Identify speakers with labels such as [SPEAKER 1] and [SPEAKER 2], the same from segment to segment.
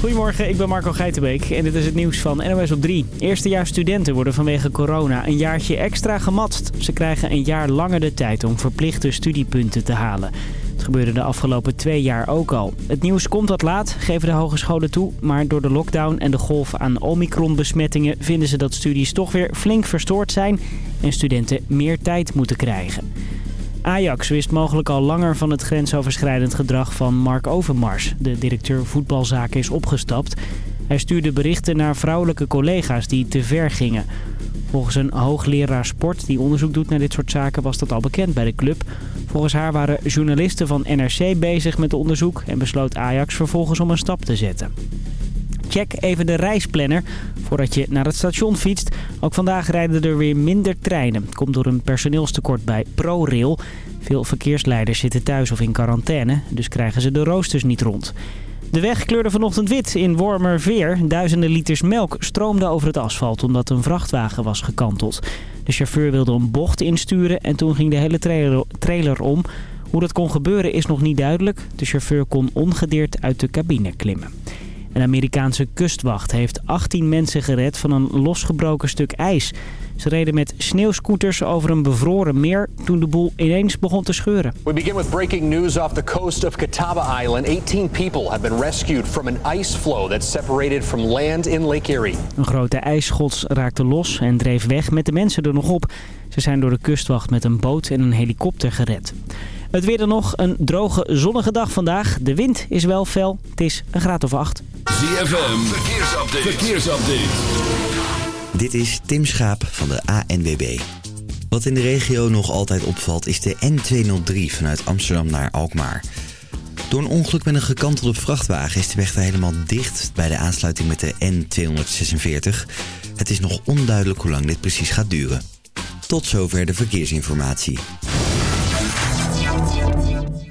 [SPEAKER 1] Goedemorgen, ik ben Marco Geitenbeek en dit is het nieuws van NOS op 3. Eerstejaars studenten worden vanwege corona een jaartje extra gematst. Ze krijgen een jaar langer de tijd om verplichte studiepunten te halen. Het gebeurde de afgelopen twee jaar ook al. Het nieuws komt wat laat, geven de hogescholen toe. Maar door de lockdown en de golf aan omikron-besmettingen... vinden ze dat studies toch weer flink verstoord zijn... en studenten meer tijd moeten krijgen. Ajax wist mogelijk al langer van het grensoverschrijdend gedrag van Mark Overmars. De directeur voetbalzaken is opgestapt. Hij stuurde berichten naar vrouwelijke collega's die te ver gingen. Volgens een hoogleraar sport die onderzoek doet naar dit soort zaken was dat al bekend bij de club. Volgens haar waren journalisten van NRC bezig met onderzoek en besloot Ajax vervolgens om een stap te zetten. Check even de reisplanner voordat je naar het station fietst. Ook vandaag rijden er weer minder treinen. Komt door een personeelstekort bij ProRail. Veel verkeersleiders zitten thuis of in quarantaine, dus krijgen ze de roosters niet rond. De weg kleurde vanochtend wit in Wormerveer. Duizenden liters melk stroomden over het asfalt omdat een vrachtwagen was gekanteld. De chauffeur wilde een bocht insturen en toen ging de hele trailer om. Hoe dat kon gebeuren is nog niet duidelijk. De chauffeur kon ongedeerd uit de cabine klimmen. Een Amerikaanse kustwacht heeft 18 mensen gered van een losgebroken stuk ijs. Ze reden met sneeuwscooters over een bevroren meer toen de boel ineens begon te scheuren.
[SPEAKER 2] We begin with breaking news off the coast of Catawba Island. 18 people have been rescued from an ice flow that separated from land in Lake Erie.
[SPEAKER 1] Een grote ijsschots raakte los en dreef weg met de mensen er nog op. Ze zijn door de kustwacht met een boot en een helikopter gered. Het weer dan nog, een droge zonnige dag vandaag. De wind is wel fel, het is een graad of acht.
[SPEAKER 3] ZFM, verkeersupdate. verkeersupdate.
[SPEAKER 4] Dit is Tim Schaap van de ANWB. Wat in de regio nog altijd opvalt is de N203 vanuit Amsterdam naar Alkmaar. Door een ongeluk met een gekantelde vrachtwagen is de weg daar helemaal dicht bij de aansluiting met de N246. Het is nog onduidelijk hoe lang dit precies gaat duren. Tot zover de verkeersinformatie.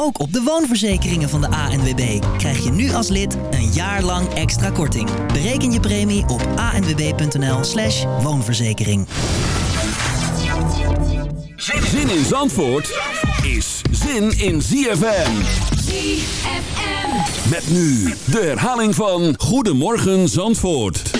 [SPEAKER 5] ook op de woonverzekeringen van de ANWB krijg je nu als lid een jaar lang extra korting. Bereken je premie op anwb.nl slash woonverzekering.
[SPEAKER 3] Zin in Zandvoort is zin in ZFM.
[SPEAKER 6] ZFM.
[SPEAKER 3] Met nu de herhaling van Goedemorgen Zandvoort.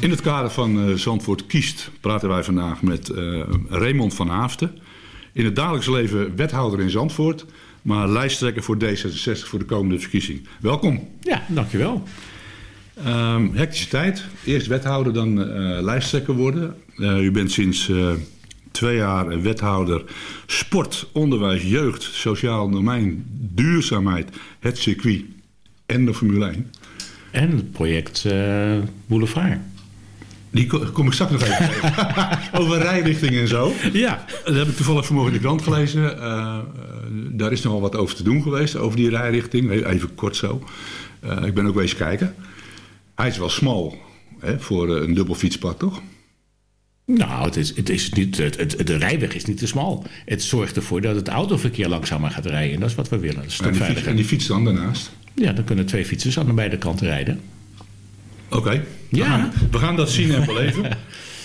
[SPEAKER 7] Wethouder van eh, Zandvoort kiest, praten wij vandaag met eh, Raymond van Haafden. In het dagelijks leven wethouder in Zandvoort, maar lijsttrekker voor D66 voor de komende verkiezing. Welkom.
[SPEAKER 8] Ja, dankjewel.
[SPEAKER 7] Ehm hectische tijd. Eerst wethouder, dan eh, lijsttrekker worden. U bent sinds twee jaar wethouder sport, onderwijs, jeugd, sociaal domein, duurzaamheid, het circuit en de Formule 1.
[SPEAKER 8] En het project Boulevard.
[SPEAKER 7] Die ko- kom ik straks nog even. Over rijrichting en zo.
[SPEAKER 8] Ja,
[SPEAKER 7] Dat heb ik toevallig vanmorgen in de krant gelezen. Eh, eh, daar is nogal wat over te doen geweest, over die rijrichting. Even kort zo. Eh, ik ben ook wezen kijken. Hij is wel smal hè, voor een dubbel fietspad, toch?
[SPEAKER 8] nou, het is, het is niet, het, het- de rijweg is niet te smal. Het zorgt ervoor dat het autoverkeer langzamer gaat rijden. En dat is wat we willen. Dat is
[SPEAKER 7] En die, fiets, en die fiets dan daarnaast.
[SPEAKER 8] Ja, dan kunnen twee fietsers aan de beide kanten rijden.
[SPEAKER 7] Oké,
[SPEAKER 8] Ja.
[SPEAKER 7] we gaan dat zien en beleven.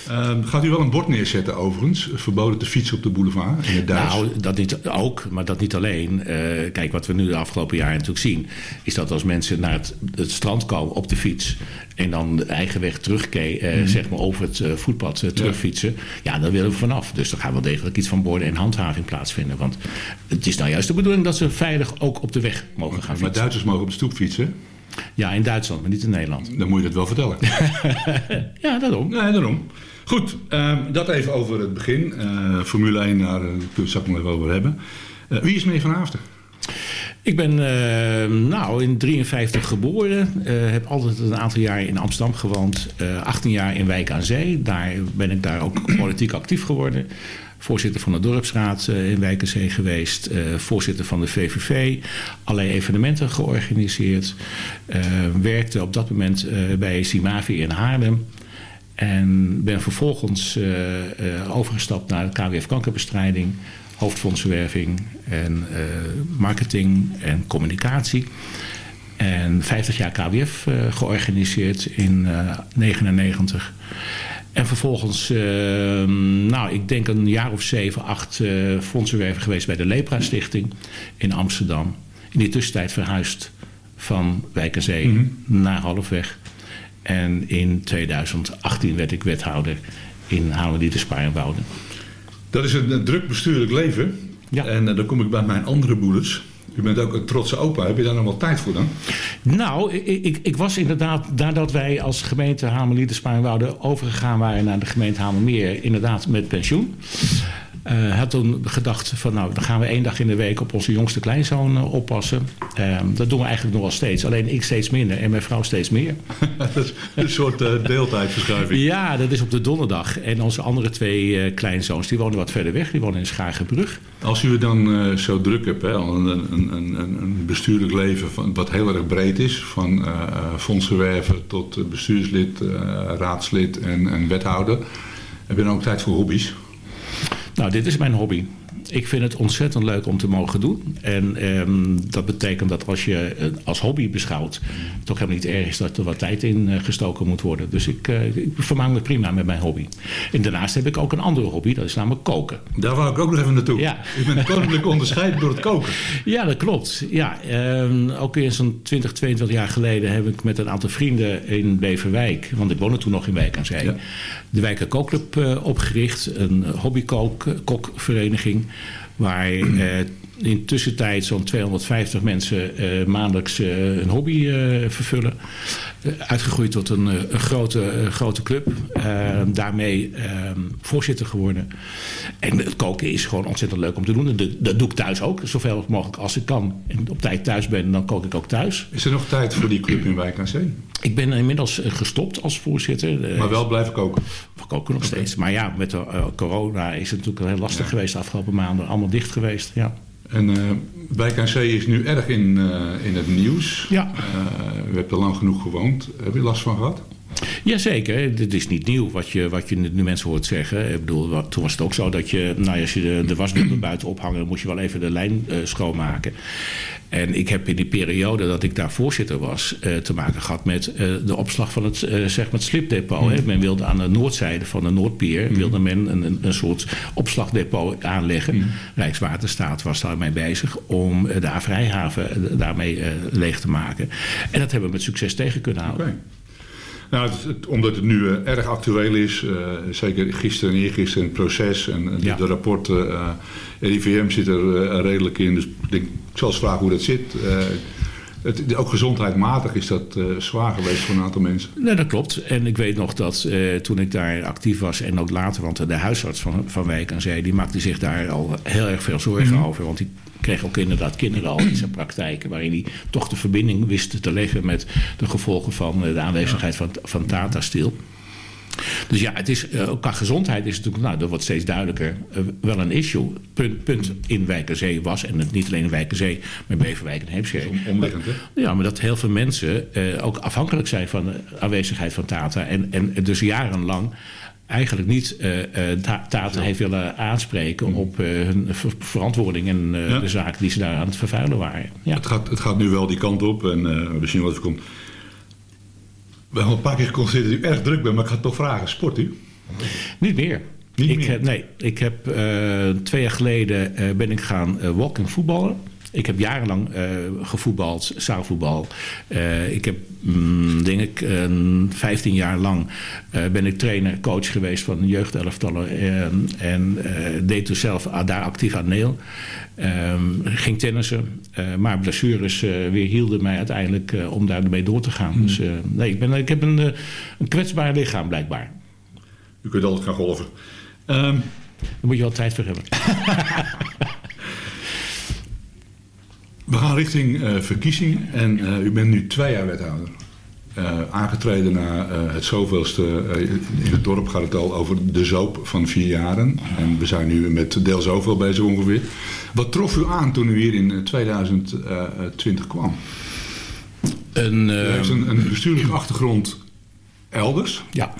[SPEAKER 7] Ehm, gaat u wel een bord neerzetten overigens? Verboden te fietsen op de boulevard in het Duits?
[SPEAKER 8] Nou, dat niet ook, maar dat niet alleen. Eh, kijk, wat we nu de afgelopen jaren natuurlijk zien... is dat als mensen naar het, het strand komen op de fiets... en dan de eigen weg terugke- eh,
[SPEAKER 7] Mhm.
[SPEAKER 8] zeg maar over het eh, voetpad terugfietsen... Ja. daar willen we vanaf. Dus er gaat wel degelijk iets van borden en handhaving plaatsvinden. Want het is nou juist de bedoeling dat ze veilig ook op de weg mogen gaan
[SPEAKER 7] maar
[SPEAKER 8] fietsen.
[SPEAKER 7] Duitsers mogen op de stoep fietsen.
[SPEAKER 8] Ja, in Duitsland, maar niet in Nederland.
[SPEAKER 7] Dan moet je dat wel vertellen.
[SPEAKER 8] Ja, daarom.
[SPEAKER 7] Nee, daarom. Goed, ehm, dat even over het begin. Eh, Formule 1, daar uh, kunnen we het nog even over hebben. Eh, wie is mee van Haafden?
[SPEAKER 8] Ik ben eh, nou, in 53 geboren. Eh, heb altijd een aantal jaar in Amsterdam gewoond. Eh 18 jaar in Wijk aan Zee. Daar ben ik daar ook politiek actief geworden. Voorzitter van de dorpsraad eh, in Wijk aan Zee geweest. Eh, voorzitter van de VVV. Allerlei evenementen georganiseerd. Eh, werkte op dat moment bij Simavi in Haarlem. En ben vervolgens overgestapt naar KWF kankerbestrijding, hoofdfondsenwerving en marketing en communicatie. En 50 jaar KWF georganiseerd in eh 99. En vervolgens, eh, nou, ik denk een jaar of zeven, acht eh fondsenwerver geweest bij de Lepra Stichting in Amsterdam. In die tussentijd verhuisd van Wijk Zee naar Halfweg. En in 2018 werd ik wethouder in Hameldieten Spaarnwoude.
[SPEAKER 7] Dat is een, druk bestuurlijk leven.
[SPEAKER 8] Ja.
[SPEAKER 7] En eh, dan kom ik bij mijn andere broeders. U bent ook een trotse opa. Heb je daar nog wel tijd voor dan?
[SPEAKER 8] Nou, ik, ik, ik was inderdaad, nadat wij als gemeente Hameldieten Spaarnwoude overgegaan waren naar de gemeente Hamelmeer, inderdaad met pensioen. Eh had toen gedacht van nou, dan gaan we één dag in de week op onze jongste kleinzoon eh, oppassen. Eh, dat doen we eigenlijk nog wel steeds. Alleen ik steeds minder en mijn vrouw steeds meer.
[SPEAKER 7] dat is een soort eh, deeltijdverschuiving.
[SPEAKER 8] Ja, dat is op de donderdag. En onze andere twee kleinzoons, die wonen wat verder weg. Die wonen in Schagenbrug.
[SPEAKER 7] Als u het dan zo druk hebt, hè, een, een, een, een- bestuurlijk leven van, wat heel erg breed is, van fondsenwerven tot bestuurslid, raadslid en, en wethouder, heb je dan ook tijd voor hobby's?
[SPEAKER 8] Nou, dit is mijn hobby. Ik vind het ontzettend leuk om te mogen doen. En ehm, dat betekent dat als je als hobby beschouwt... het toch helemaal niet erg is dat er wat tijd in eh, gestoken moet worden. Dus ik, eh, ik vermaak me prima met mijn hobby. En daarnaast heb ik ook een andere hobby. Dat is namelijk koken.
[SPEAKER 7] Daar wou ik ook nog even naartoe.
[SPEAKER 8] Ja.
[SPEAKER 7] U bent koninklijk onderscheiden door het koken.
[SPEAKER 8] Ja, dat klopt. Ja, ehm, ook weer zo'n 20, 22 jaar geleden heb ik met een aantal vrienden in Beverwijk, want ik woonde toen nog in Wijk aan Zee,
[SPEAKER 7] Ja.
[SPEAKER 8] de Wijker Kookclub eh, opgericht. Een hobbykokvereniging waar eh, in tussentijd zo'n 250 mensen eh, maandelijks eh, een hobby eh, vervullen. Uitgegroeid tot een, een grote, grote club. Eh, daarmee eh, voorzitter geworden. En het koken is gewoon ontzettend leuk om te doen. Dat, dat doe ik thuis ook, zoveel mogelijk als ik kan. En op tijd thuis ben, dan kook ik ook thuis.
[SPEAKER 7] Is er nog tijd voor die club in Wijk aan Zee?
[SPEAKER 8] Ik ben inmiddels gestopt als voorzitter.
[SPEAKER 7] Maar wel blijven koken.
[SPEAKER 8] we koken nog steeds. Maar ja, met de corona is het natuurlijk heel lastig geweest de afgelopen maanden. Allemaal dicht geweest, ja.
[SPEAKER 7] En eh Wijk aan Zee is nu erg in, eh, in het nieuws.
[SPEAKER 8] Ja.
[SPEAKER 7] Eh, u hebt er lang genoeg gewoond. Heb je last van gehad?
[SPEAKER 8] Jazeker, dit is niet nieuw wat je, wat je nu mensen hoort zeggen. Ik bedoel, wat- toen was het ook zo dat je, nou, als je de, de wasdoeken buiten ophangen, dan moest je wel even de lijn eh, schoonmaken. En ik heb in die periode dat ik daar voorzitter was, eh, te maken gehad met eh, de opslag van het, eh, zeg maar het slipdepot. Hè. Men wilde aan de noordzijde van de Noordpier wilde men een, een, een soort opslagdepot aanleggen. Rijkswaterstaat was daarmee bezig om de A-vrijhaven eh, daarmee leeg te maken. En dat hebben we met succes tegen kunnen houden.
[SPEAKER 7] Nou, het- het- omdat het nu erg actueel is, zeker gisteren en eergisteren het proces en en de,
[SPEAKER 8] Ja.
[SPEAKER 7] de rapporten. RIVM zit er eh, redelijk in, dus ik, denk, ik zal eens vragen hoe dat zit. Eh, het, ook gezondheidsmatig is dat eh, zwaar geweest voor een aantal mensen.
[SPEAKER 8] Nee, dat klopt. En ik weet nog dat toen ik daar actief was en ook later, want de huisarts van, van Wijk aan Zee, die maakte zich daar al heel erg veel zorgen over. Want die kreeg ook inderdaad kinderen al in zijn praktijken waarin hij toch de verbinding wist te leggen met de gevolgen van de aanwezigheid van, van Tata Steel. Dus ja, het is, ook qua gezondheid is het natuurlijk, nou, dat wordt steeds duidelijker, eh, wel een issue. Punt, punt in Wijkerzee was, en het niet alleen in Wijkerzee, maar Beverwijk en Heemskerk.
[SPEAKER 7] Omliggend, hè?
[SPEAKER 8] Ja, maar dat heel veel mensen eh, ook afhankelijk zijn van de aanwezigheid van Tata. En, en dus jarenlang eigenlijk niet Ta- Tata heeft willen aanspreken op eh, hun ver- verantwoording en
[SPEAKER 7] Ja.
[SPEAKER 8] de zaken die ze daar aan het vervuilen waren. Ja.
[SPEAKER 7] Het, gaat, het gaat nu wel die kant op en we zien wat er komt. We hebben al een paar keer geconstateerd dat u erg druk bent, maar ik ga het toch vragen. Sport u?
[SPEAKER 8] Niet meer.
[SPEAKER 7] Niet
[SPEAKER 8] ik
[SPEAKER 7] meer?
[SPEAKER 8] Heb, nee, ik heb eh, twee jaar geleden eh, ben ik gaan eh, walking voetballen. Ik heb jarenlang eh, gevoetbald, zaalvoetbal. Eh, ik heb, mm, denk ik, eh, 15 jaar lang eh, ben ik trainer, coach geweest van jeugdelftallen. En, en deed dus zelf ah, daar actief aan deel. Ehm, ging tennissen, maar blessures eh weerhielden mij uiteindelijk om daarmee door te gaan. Dus eh, nee, ik, ben, ik heb een, een kwetsbaar lichaam blijkbaar.
[SPEAKER 7] U kunt altijd gaan golven. Ehm,
[SPEAKER 8] Daar moet je wel tijd voor hebben.
[SPEAKER 7] we gaan richting eh, verkiezing en eh, u bent nu twee jaar wethouder. Eh, aangetreden na het zoveelste. in het dorp gaat het al over de zoop van vier jaren. En we zijn nu met deel zoveel bezig ongeveer. Wat trof u aan toen u hier in eh, 2020 kwam?
[SPEAKER 8] Een,
[SPEAKER 7] U heeft een, een bestuurlijke achtergrond elders.
[SPEAKER 8] ja.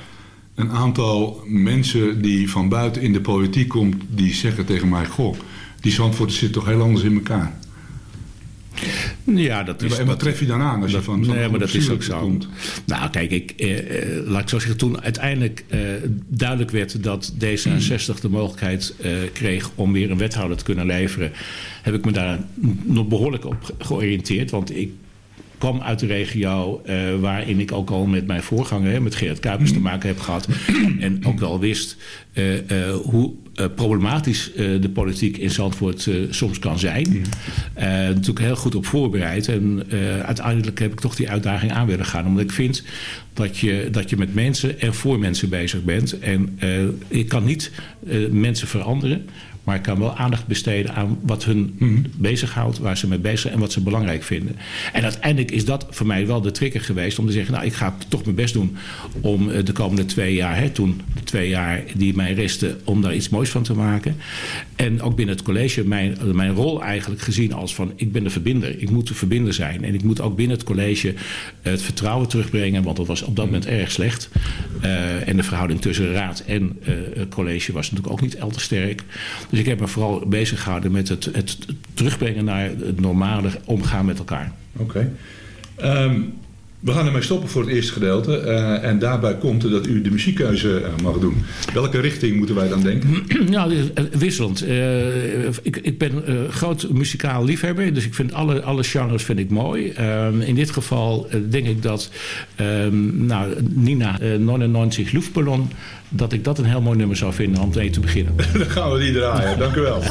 [SPEAKER 7] Een aantal mensen die van buiten in de politiek komt, die zeggen tegen mij: Goh, die Zandvoort zit toch heel anders in elkaar.
[SPEAKER 8] Ja, dat is...
[SPEAKER 7] en wat tref je dan aan als je van, van
[SPEAKER 8] nee, maar dat is ook zo.
[SPEAKER 7] komt?
[SPEAKER 8] Nou, kijk, ik, eh, eh, laat ik zo zeggen, toen uiteindelijk eh, duidelijk werd dat D66 de mogelijkheid eh, kreeg om weer een wethouder te kunnen leveren, heb ik me daar nog behoorlijk op ge- georiënteerd. Want ik kwam uit de regio eh, waarin ik ook al met mijn voorganger, hè, met Gerard Kuipers, te maken heb gehad. en ook wel wist eh, eh, hoe problematisch de politiek in Zandvoort soms kan zijn. Eh, natuurlijk heel goed op voorbereid. En uiteindelijk heb ik toch die uitdaging aan willen gaan. Omdat ik vind dat je, dat je met mensen en voor mensen bezig bent. En ik kan niet mensen veranderen. Maar ik kan wel aandacht besteden aan wat hun bezighoudt, waar ze mee bezig zijn en wat ze belangrijk vinden. En uiteindelijk is dat voor mij wel de trigger geweest om te zeggen: Nou, ik ga toch mijn best doen om eh, de komende twee jaar, hè, toen de twee jaar die mij resten, om daar iets moois van te maken. En ook binnen het college mijn, mijn rol eigenlijk gezien als van: ik ben de verbinder, ik moet de verbinder zijn. En ik moet ook binnen het college het vertrouwen terugbrengen, want dat was op dat moment erg slecht. Eh, en de verhouding tussen raad en eh, college was natuurlijk ook niet al te sterk. Dus ik heb me vooral bezig gehouden met het, het terugbrengen naar het normale omgaan met elkaar.
[SPEAKER 7] Oké. Ehm, we gaan ermee stoppen voor het eerste gedeelte. eh, en daarbij komt er dat u de muziekkeuze eh, mag doen. Welke richting moeten wij dan denken?
[SPEAKER 8] Eh, wisselend. Eh, ik, ik ben eh, groot muzikaal liefhebber, dus ik vind alle, alle genres vind ik mooi. Ehm, in dit geval denk ik dat ehm, nou, Nina eh 99 Luftballon, dat ik dat een heel mooi nummer zou vinden om mee te beginnen.
[SPEAKER 7] dan gaan we die draaien. Dank u wel.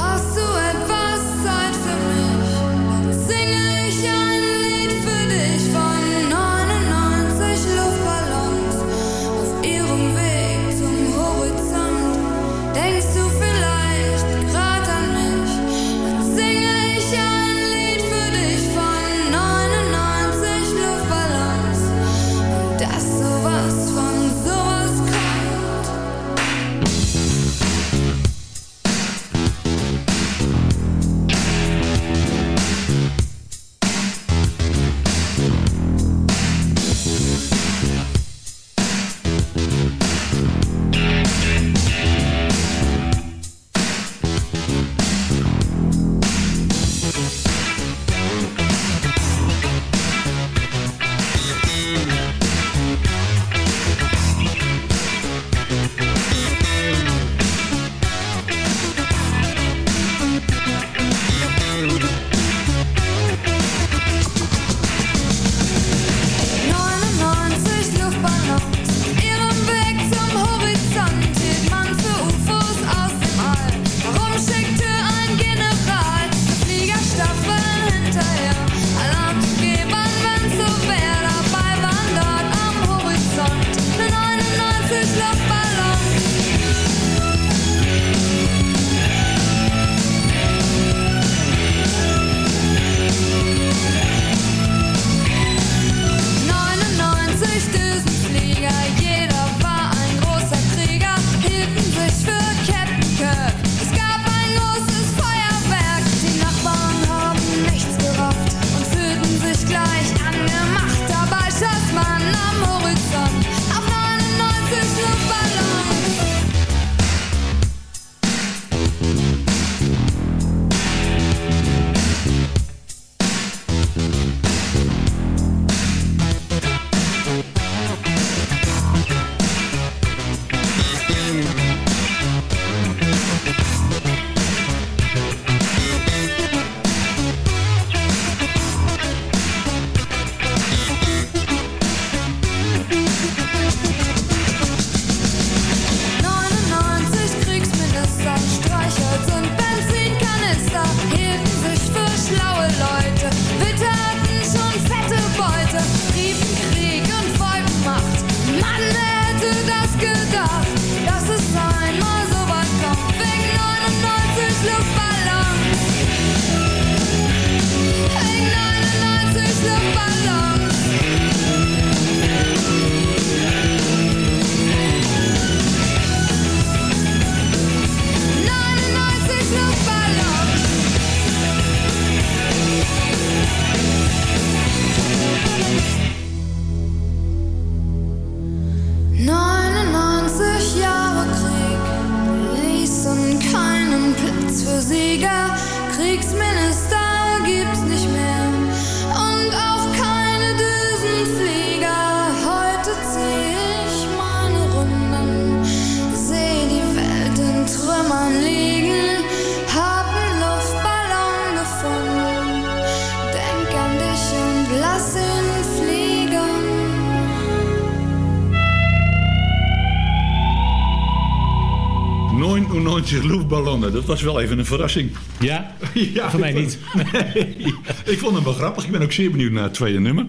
[SPEAKER 7] Dat was wel even een verrassing.
[SPEAKER 8] Ja?
[SPEAKER 7] Ja,
[SPEAKER 8] Voor mij niet.
[SPEAKER 7] Nee, ik vond hem wel grappig. Ik ben ook zeer benieuwd naar het tweede nummer.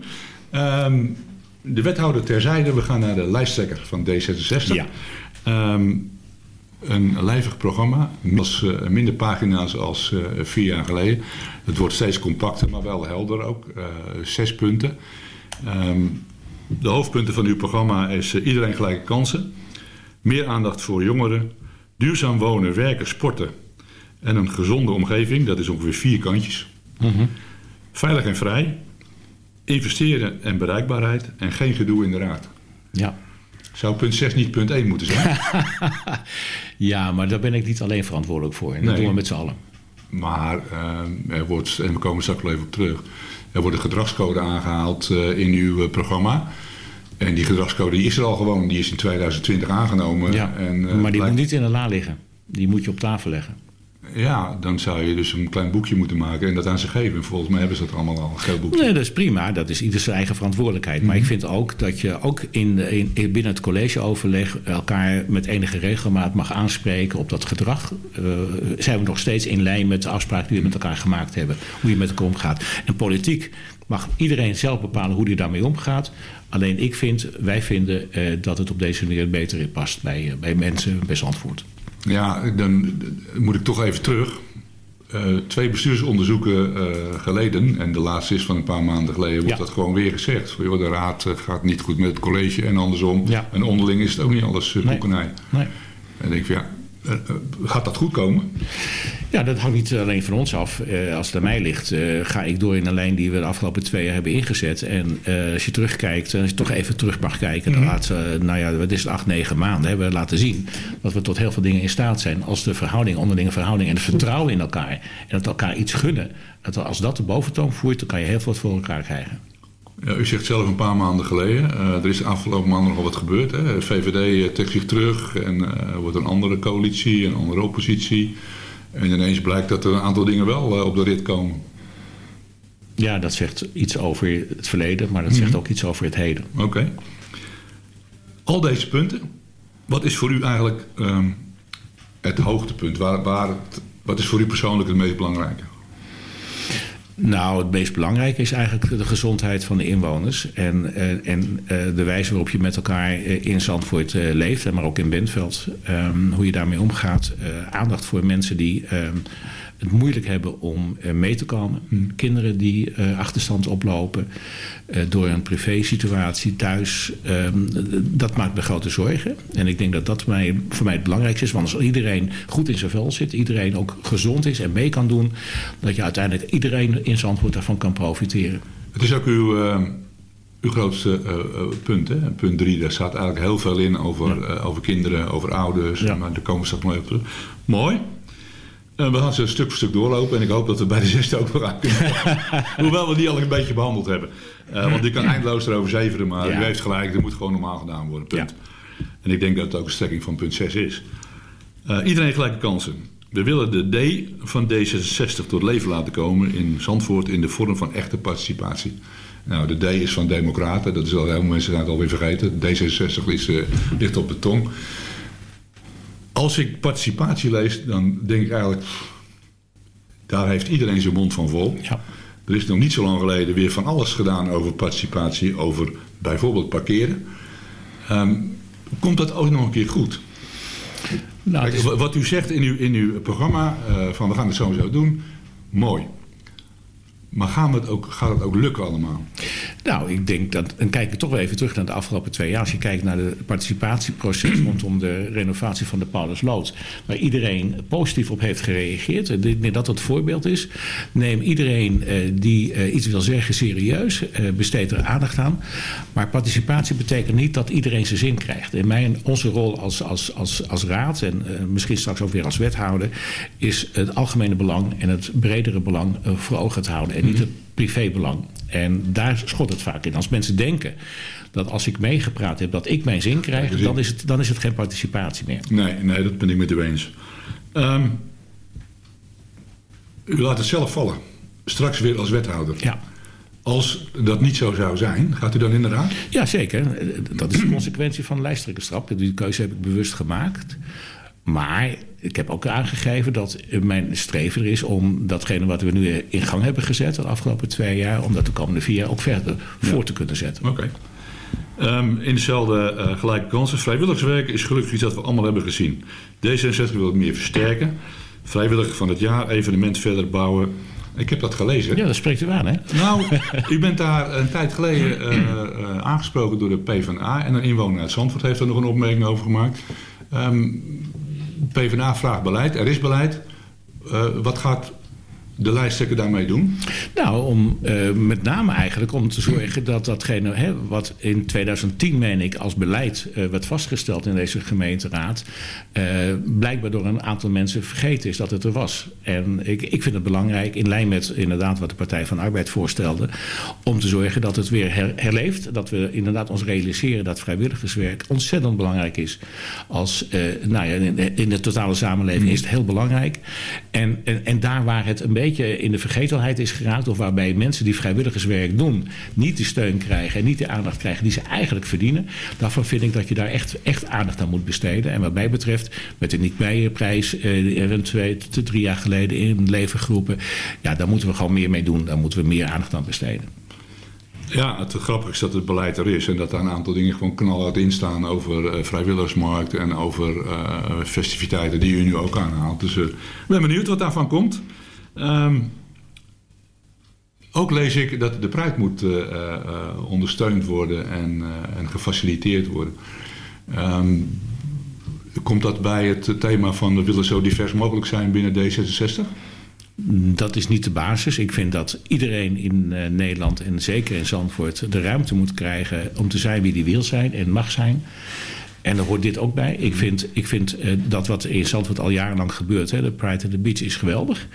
[SPEAKER 7] Ehm, de wethouder terzijde, we gaan naar de lijsttrekker van D66.
[SPEAKER 8] Ja.
[SPEAKER 7] Ehm, een lijvig programma, als, eh, minder pagina's als eh, vier jaar geleden. Het wordt steeds compacter, maar wel helder ook. Eh, zes punten. Ehm, de hoofdpunten van uw programma is iedereen gelijke kansen. Meer aandacht voor jongeren. Duurzaam wonen, werken, sporten. En een gezonde omgeving, dat is ongeveer vier kantjes. Veilig en vrij. Investeren en bereikbaarheid. En geen gedoe in de raad.
[SPEAKER 8] Ja.
[SPEAKER 7] Zou punt 6 niet punt 1 moeten zijn?
[SPEAKER 8] Ja, maar daar ben ik niet alleen verantwoordelijk voor. En dat
[SPEAKER 7] Nee.
[SPEAKER 8] doen we met z'n allen.
[SPEAKER 7] Maar eh, er wordt, en we komen straks wel even op terug, er wordt een gedragscode aangehaald eh, in uw eh, programma. En die gedragscode die is er al gewoon, die is in 2020 aangenomen.
[SPEAKER 8] Ja.
[SPEAKER 7] En,
[SPEAKER 8] maar die
[SPEAKER 7] blijkt-
[SPEAKER 8] moet niet in de la liggen. Die moet je op tafel leggen.
[SPEAKER 7] Ja, dan zou je dus een klein boekje moeten maken en dat aan ze geven. En volgens mij hebben ze dat allemaal al, een geel boekje.
[SPEAKER 8] Nee, dat is prima. Dat is ieder zijn eigen verantwoordelijkheid. Maar ik
[SPEAKER 7] Mhm.
[SPEAKER 8] vind ook dat je ook in, in, in- binnen het collegeoverleg elkaar met enige regelmaat mag aanspreken op dat gedrag. Eh, zijn we nog steeds in lijn met de afspraken die we met elkaar gemaakt hebben. Hoe je met elkaar omgaat. En politiek mag iedereen zelf bepalen hoe hij daarmee omgaat. Alleen ik vind, wij vinden eh, dat het op deze manier beter in past bij, eh, bij mensen bij Zandvoort.
[SPEAKER 7] Ja, dan moet ik toch even terug. Eh, twee bestuursonderzoeken eh, geleden, en de laatste is van een paar maanden geleden, wordt
[SPEAKER 8] Ja.
[SPEAKER 7] dat gewoon weer gezegd. De raad eh, gaat niet goed met het college en andersom.
[SPEAKER 8] Ja.
[SPEAKER 7] En onderling is het ook niet alles uh,
[SPEAKER 8] Nee.
[SPEAKER 7] koekenij.
[SPEAKER 8] Nee.
[SPEAKER 7] En dan denk ik, van, ja, gaat dat goed komen?
[SPEAKER 8] Ja, dat hangt niet alleen van ons af. Eh, als het aan mij ligt, eh, ga ik door in een lijn die we de afgelopen twee jaar hebben ingezet. En eh, als je terugkijkt, en als je toch even terug mag kijken, de laatste, nou ja, wat is het, acht, negen maanden, hebben we laten zien dat we tot heel veel dingen in staat zijn. Als de verhouding, onderlinge verhouding en het vertrouwen in elkaar en dat elkaar iets gunnen. Dat als dat de boventoon voert, dan kan je heel veel voor elkaar krijgen.
[SPEAKER 7] Ja, u zegt zelf een paar maanden geleden, eh, er is de afgelopen maanden nogal wat gebeurd. Hè? VVD eh, trekt zich terug en eh, er wordt een andere coalitie, een andere oppositie. En ineens blijkt dat er een aantal dingen wel eh, op de rit komen.
[SPEAKER 8] Ja, dat zegt iets over het verleden, maar dat zegt ook iets over het heden.
[SPEAKER 7] Oké. Al deze punten, wat is voor u eigenlijk ehm, het hoogtepunt? Waar, waar, het- wat is voor u persoonlijk het meest belangrijke?
[SPEAKER 8] Nou, het meest belangrijke is eigenlijk de gezondheid van de inwoners. En, eh, en eh, de wijze waarop je met elkaar eh, in Zandvoort leeft, maar ook in Bentveld. ehm, hoe je daarmee omgaat. Aandacht voor mensen die ehm, het moeilijk hebben om eh, mee te komen. Kinderen die eh, achterstand oplopen eh, door een privésituatie thuis. Ehm, dat maakt me grote zorgen. En ik denk dat dat mij, voor mij het belangrijkste is. Want als iedereen goed in zijn vel zit, iedereen ook gezond is en mee kan doen, dat je uiteindelijk iedereen in Zandvoort daarvan kan profiteren.
[SPEAKER 7] Het is ook uw, eh, uw grootste punt, hè? punt drie. Daar staat eigenlijk heel veel in over, over kinderen, over ouders.
[SPEAKER 8] Ja.
[SPEAKER 7] Maar daar komen we straks nog even op terug. Mooi. We gaan ze stuk voor stuk doorlopen. En ik hoop dat we bij de zesde ook aan kunnen. Hoewel we die al een beetje behandeld hebben. Eh, want ik kan eindeloos erover zeveren. Maar
[SPEAKER 8] Ja.
[SPEAKER 7] u heeft gelijk, er moet gewoon normaal gedaan worden. Punt. En ik denk dat het ook een strekking van punt 6 is. Eh, iedereen gelijke kansen. We willen de D van D66 tot leven laten komen in Zandvoort in de vorm van echte participatie. Nou, de D is van Democraten, dat is al heel veel mensen zijn het alweer vergeten. D66 is, eh, ligt op de tong. Als ik participatie lees, dan denk ik eigenlijk, daar heeft iedereen zijn mond van vol.
[SPEAKER 8] Ja.
[SPEAKER 7] Er is nog niet zo lang geleden weer van alles gedaan over participatie, over bijvoorbeeld parkeren. Ehm, komt dat ook nog een keer goed?
[SPEAKER 8] Nou,
[SPEAKER 7] Kijk,
[SPEAKER 8] is-
[SPEAKER 7] Wat u zegt in uw, in uw programma, eh, van we gaan het zo doen, mooi. Maar gaan we het ook, gaat het ook lukken allemaal?
[SPEAKER 8] Nou, ik denk dat. En kijk ik toch wel even terug naar de afgelopen twee jaar. Als je kijkt naar de participatieproces rondom de renovatie van de Paulusloot. Waar iedereen positief op heeft gereageerd. En ik denk dat dat het voorbeeld is. Neem iedereen eh, die eh, iets wil zeggen serieus. Eh, besteed er aandacht aan. Maar participatie betekent niet dat iedereen zijn zin krijgt. En mijn, onze rol als, als, als, als raad. En misschien straks ook weer als wethouder. Is het algemene belang en het bredere belang voor ogen te houden. En niet het privébelang. En daar schot het vaak in. Als mensen denken dat als ik meegepraat heb dat ik mijn zin krijg, dan is het, dan is het geen participatie meer.
[SPEAKER 7] Nee, nee, dat ben ik met u eens. Ehm, u laat het zelf vallen. Straks weer als wethouder.
[SPEAKER 8] Ja.
[SPEAKER 7] Als dat niet zo zou zijn, gaat u dan in de raad?
[SPEAKER 8] Ja, zeker. Dat is de consequentie van de lijsttrekkerstrap. Die keuze heb ik bewust gemaakt. Maar ik heb ook aangegeven dat mijn streven er is om datgene wat we nu in gang hebben gezet de afgelopen twee jaar, om dat de komende vier jaar ook verder voor te kunnen zetten.
[SPEAKER 7] Oké. Ehm, in dezelfde eh, gelijke kansen. Vrijwilligerswerk is gelukkig iets dat we allemaal hebben gezien. D66 wil het meer versterken. Vrijwilliger van het jaar, evenement verder bouwen. Ik heb dat gelezen.
[SPEAKER 8] Ja, dat spreekt u aan, hè?
[SPEAKER 7] Nou, u bent daar een tijd geleden eh, eh, aangesproken door de PvdA. En een inwoner uit Zandvoort heeft er nog een opmerking over gemaakt. Ehm, PvdA vraagt beleid, er is beleid. Eh, wat gaat de lijsttrekker daarmee doen?
[SPEAKER 8] Nou, om, eh, met name eigenlijk om te zorgen dat datgene hè, wat in 2010, meen ik, als beleid eh, werd vastgesteld in deze gemeenteraad, eh, blijkbaar door een aantal mensen vergeten is dat het er was. En ik, ik vind het belangrijk, in lijn met inderdaad wat de Partij van Arbeid voorstelde, om te zorgen dat het weer her- herleeft. Dat we inderdaad ons realiseren dat vrijwilligerswerk ontzettend belangrijk is. Als, eh, nou ja, in, in de totale samenleving is het heel belangrijk. En, en, en daar waar het een beetje in de vergetelheid is geraakt, of waarbij mensen die vrijwilligerswerk doen niet de steun krijgen en niet de aandacht krijgen die ze eigenlijk verdienen, daarvan vind ik dat je daar echt, echt aandacht aan moet besteden. En wat mij betreft, met de Nick Meijerprijs, eh, een twee, drie jaar geleden in leven geroepen, ja, daar moeten we gewoon meer mee doen. Daar moeten we meer aandacht aan besteden.
[SPEAKER 7] Ja, het grappige is dat het beleid er is en dat daar een aantal dingen gewoon knalhard in staan over eh, vrijwilligersmarkt en over eh, festiviteiten die u nu ook aanhaalt. Dus eh, ik ben benieuwd wat daarvan komt. Ehm, ook lees ik dat de Pride moet eh, eh, ondersteund worden en, eh, en gefaciliteerd worden. Ehm, komt dat bij het thema van we willen zo divers mogelijk zijn binnen D66?
[SPEAKER 8] Dat is niet de basis. Ik vind dat iedereen in Nederland en zeker in Zandvoort de ruimte moet krijgen om te zijn wie die wil zijn en mag zijn. En daar hoort dit ook bij. Ik vind, ik vind dat wat in Zandvoort al jarenlang gebeurt, hè, de Pride at the Beach, is geweldig.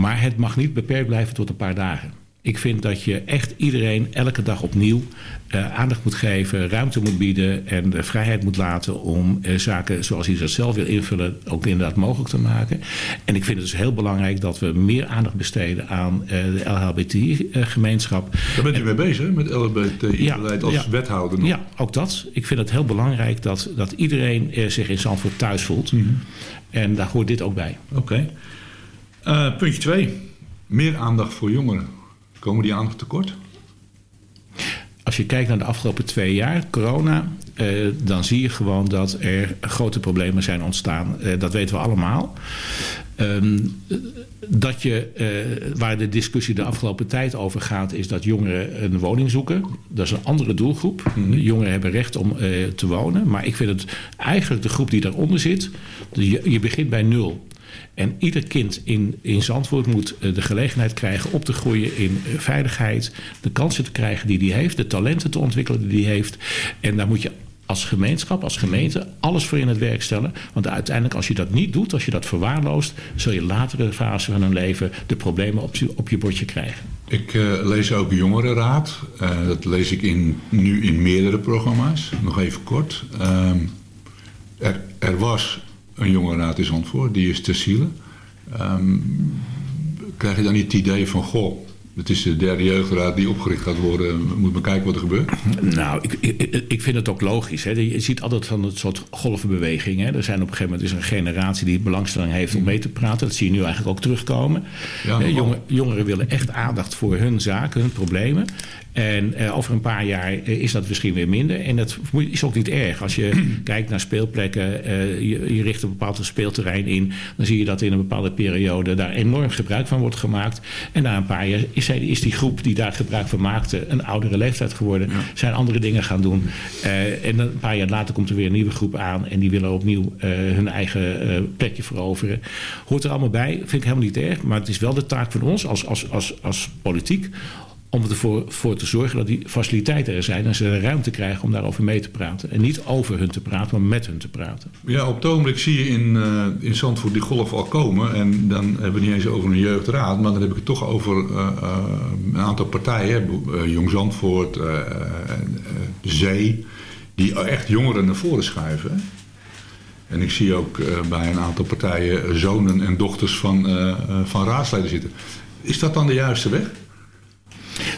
[SPEAKER 8] Maar het mag niet beperkt blijven tot een paar dagen. Ik vind dat je echt iedereen elke dag opnieuw eh, aandacht moet geven, ruimte moet bieden en de vrijheid moet laten om eh, zaken zoals hij dat zelf wil invullen ook inderdaad mogelijk te maken. En ik vind het dus heel belangrijk dat we meer aandacht besteden aan eh, de LHBTI-gemeenschap.
[SPEAKER 7] Daar bent u mee bezig, met LHBTI-beleid als
[SPEAKER 8] ja.
[SPEAKER 7] wethouder nog?
[SPEAKER 8] Ja, ook dat. Ik vind het heel belangrijk dat, dat iedereen zich in Zandvoort thuis voelt. En daar hoort dit ook bij.
[SPEAKER 7] Oké. Eh, puntje 2. Meer aandacht voor jongeren. Komen die aandacht tekort?
[SPEAKER 8] Als je kijkt naar de afgelopen twee jaar, corona, eh, dan zie je gewoon dat er grote problemen zijn ontstaan. Eh, dat weten we allemaal. Ehm, dat je, waar de discussie de afgelopen tijd over gaat, is dat jongeren een woning zoeken. Dat is een andere doelgroep. Jongeren hebben recht om te wonen. Maar ik vind het eigenlijk de groep die daaronder zit. Je, je begint bij nul. En ieder kind in, in Zandvoort moet eh, de gelegenheid krijgen op te groeien in eh, veiligheid. De kansen te krijgen die hij heeft. De talenten te ontwikkelen die hij heeft. En daar moet je als gemeenschap, als gemeente, alles voor in het werk stellen. Want uiteindelijk, als je dat niet doet, als je dat verwaarloost, zul je latere fase van hun leven de problemen op je, op je bordje krijgen.
[SPEAKER 7] Ik eh, lees ook Jongerenraad. Dat lees ik in, nu in meerdere programma's. Nog even kort. Ehm, er, er was een jongerenraad in Zandvoort, die is ter ziele. Ehm, krijg je dan niet het idee van, goh, het is de derde jeugdraad die opgericht gaat worden. We moeten maar kijken wat er gebeurt.
[SPEAKER 8] Nou, ik, ik, ik vind het ook logisch. Hè. Je ziet altijd van het soort golvenbewegingen. hè. Er zijn op een gegeven moment is een generatie die belangstelling heeft om mee te praten. Dat zie je nu eigenlijk ook terugkomen.
[SPEAKER 7] Ja,
[SPEAKER 8] jongeren willen echt aandacht voor hun zaken, hun problemen. En eh, over een paar jaar eh, is dat misschien weer minder. En dat is ook niet erg. Als je kijkt naar speelplekken, eh, je, je richt een bepaald speelterrein in, dan zie je dat in een bepaalde periode daar enorm gebruik van wordt gemaakt. En na een paar jaar is hij, is die groep die daar gebruik van maakte een oudere leeftijd geworden. Zijn andere dingen gaan doen. En een paar jaar later komt er weer een nieuwe groep aan. En die willen opnieuw hun eigen plekje veroveren. Hoort er allemaal bij. Vind ik helemaal niet erg. Maar het is wel de taak van ons als, als, als, als politiek om ervoor voor te zorgen dat die faciliteiten er zijn en ze de ruimte krijgen om daarover mee te praten. En niet over hun te praten, maar met hun te praten.
[SPEAKER 7] Ja, op het ogenblik zie je in, uh, in Zandvoort die golf al komen. En dan hebben we niet eens over een jeugdraad, maar dan heb ik het toch over uh, uh, een aantal partijen. Jong Zandvoort, Zee, die echt jongeren naar voren schuiven. En ik zie ook bij een aantal partijen zonen en dochters van, van raadsleden zitten. Is dat dan de juiste weg?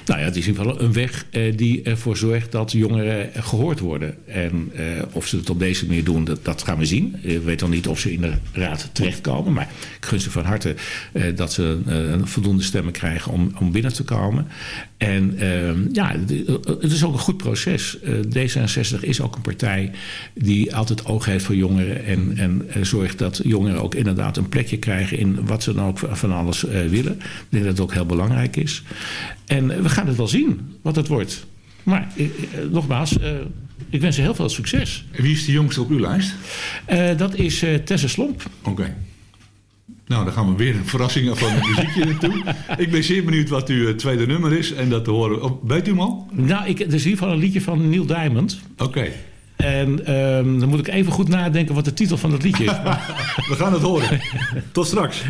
[SPEAKER 8] Nou ja, het is in ieder geval een weg eh, die ervoor zorgt dat jongeren gehoord worden. En eh, of ze het op deze manier doen, dat, dat gaan we zien. Ik weet dan niet of ze in de raad terechtkomen. Maar ik gun ze van harte eh, dat ze voldoende stemmen krijgen om, om binnen te komen. En ehm, ja, het is ook een goed proces. D66 is ook een partij die altijd oog heeft voor jongeren. En, en zorgt dat jongeren ook inderdaad een plekje krijgen in wat ze dan ook van alles willen. Ik denk dat het ook heel belangrijk is. En we gaan het wel zien wat het wordt. Maar eh, nogmaals, uh, ik wens je heel veel succes.
[SPEAKER 7] En wie is de jongste op uw lijst?
[SPEAKER 8] Uh, dat is uh, Tessa Slomp.
[SPEAKER 7] Oké. Okay. Nou, dan gaan we weer een verrassing van een muziekje naartoe. Ik ben zeer benieuwd wat uw tweede nummer is en dat te horen. Oh, weet u hem al?
[SPEAKER 8] Nou, ik, het is in ieder geval een liedje van Neil Diamond.
[SPEAKER 7] Oké. Okay.
[SPEAKER 8] En um, dan moet ik even goed nadenken wat de titel van het liedje is.
[SPEAKER 7] we gaan het horen. Tot straks.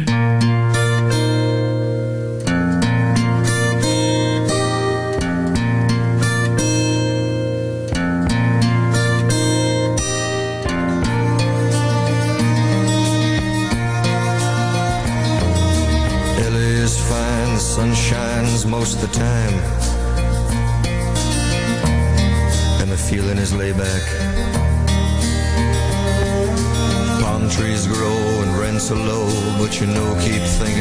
[SPEAKER 9] Time. And the feeling is laid back. Palm trees grow and rents are low But you know keep thinking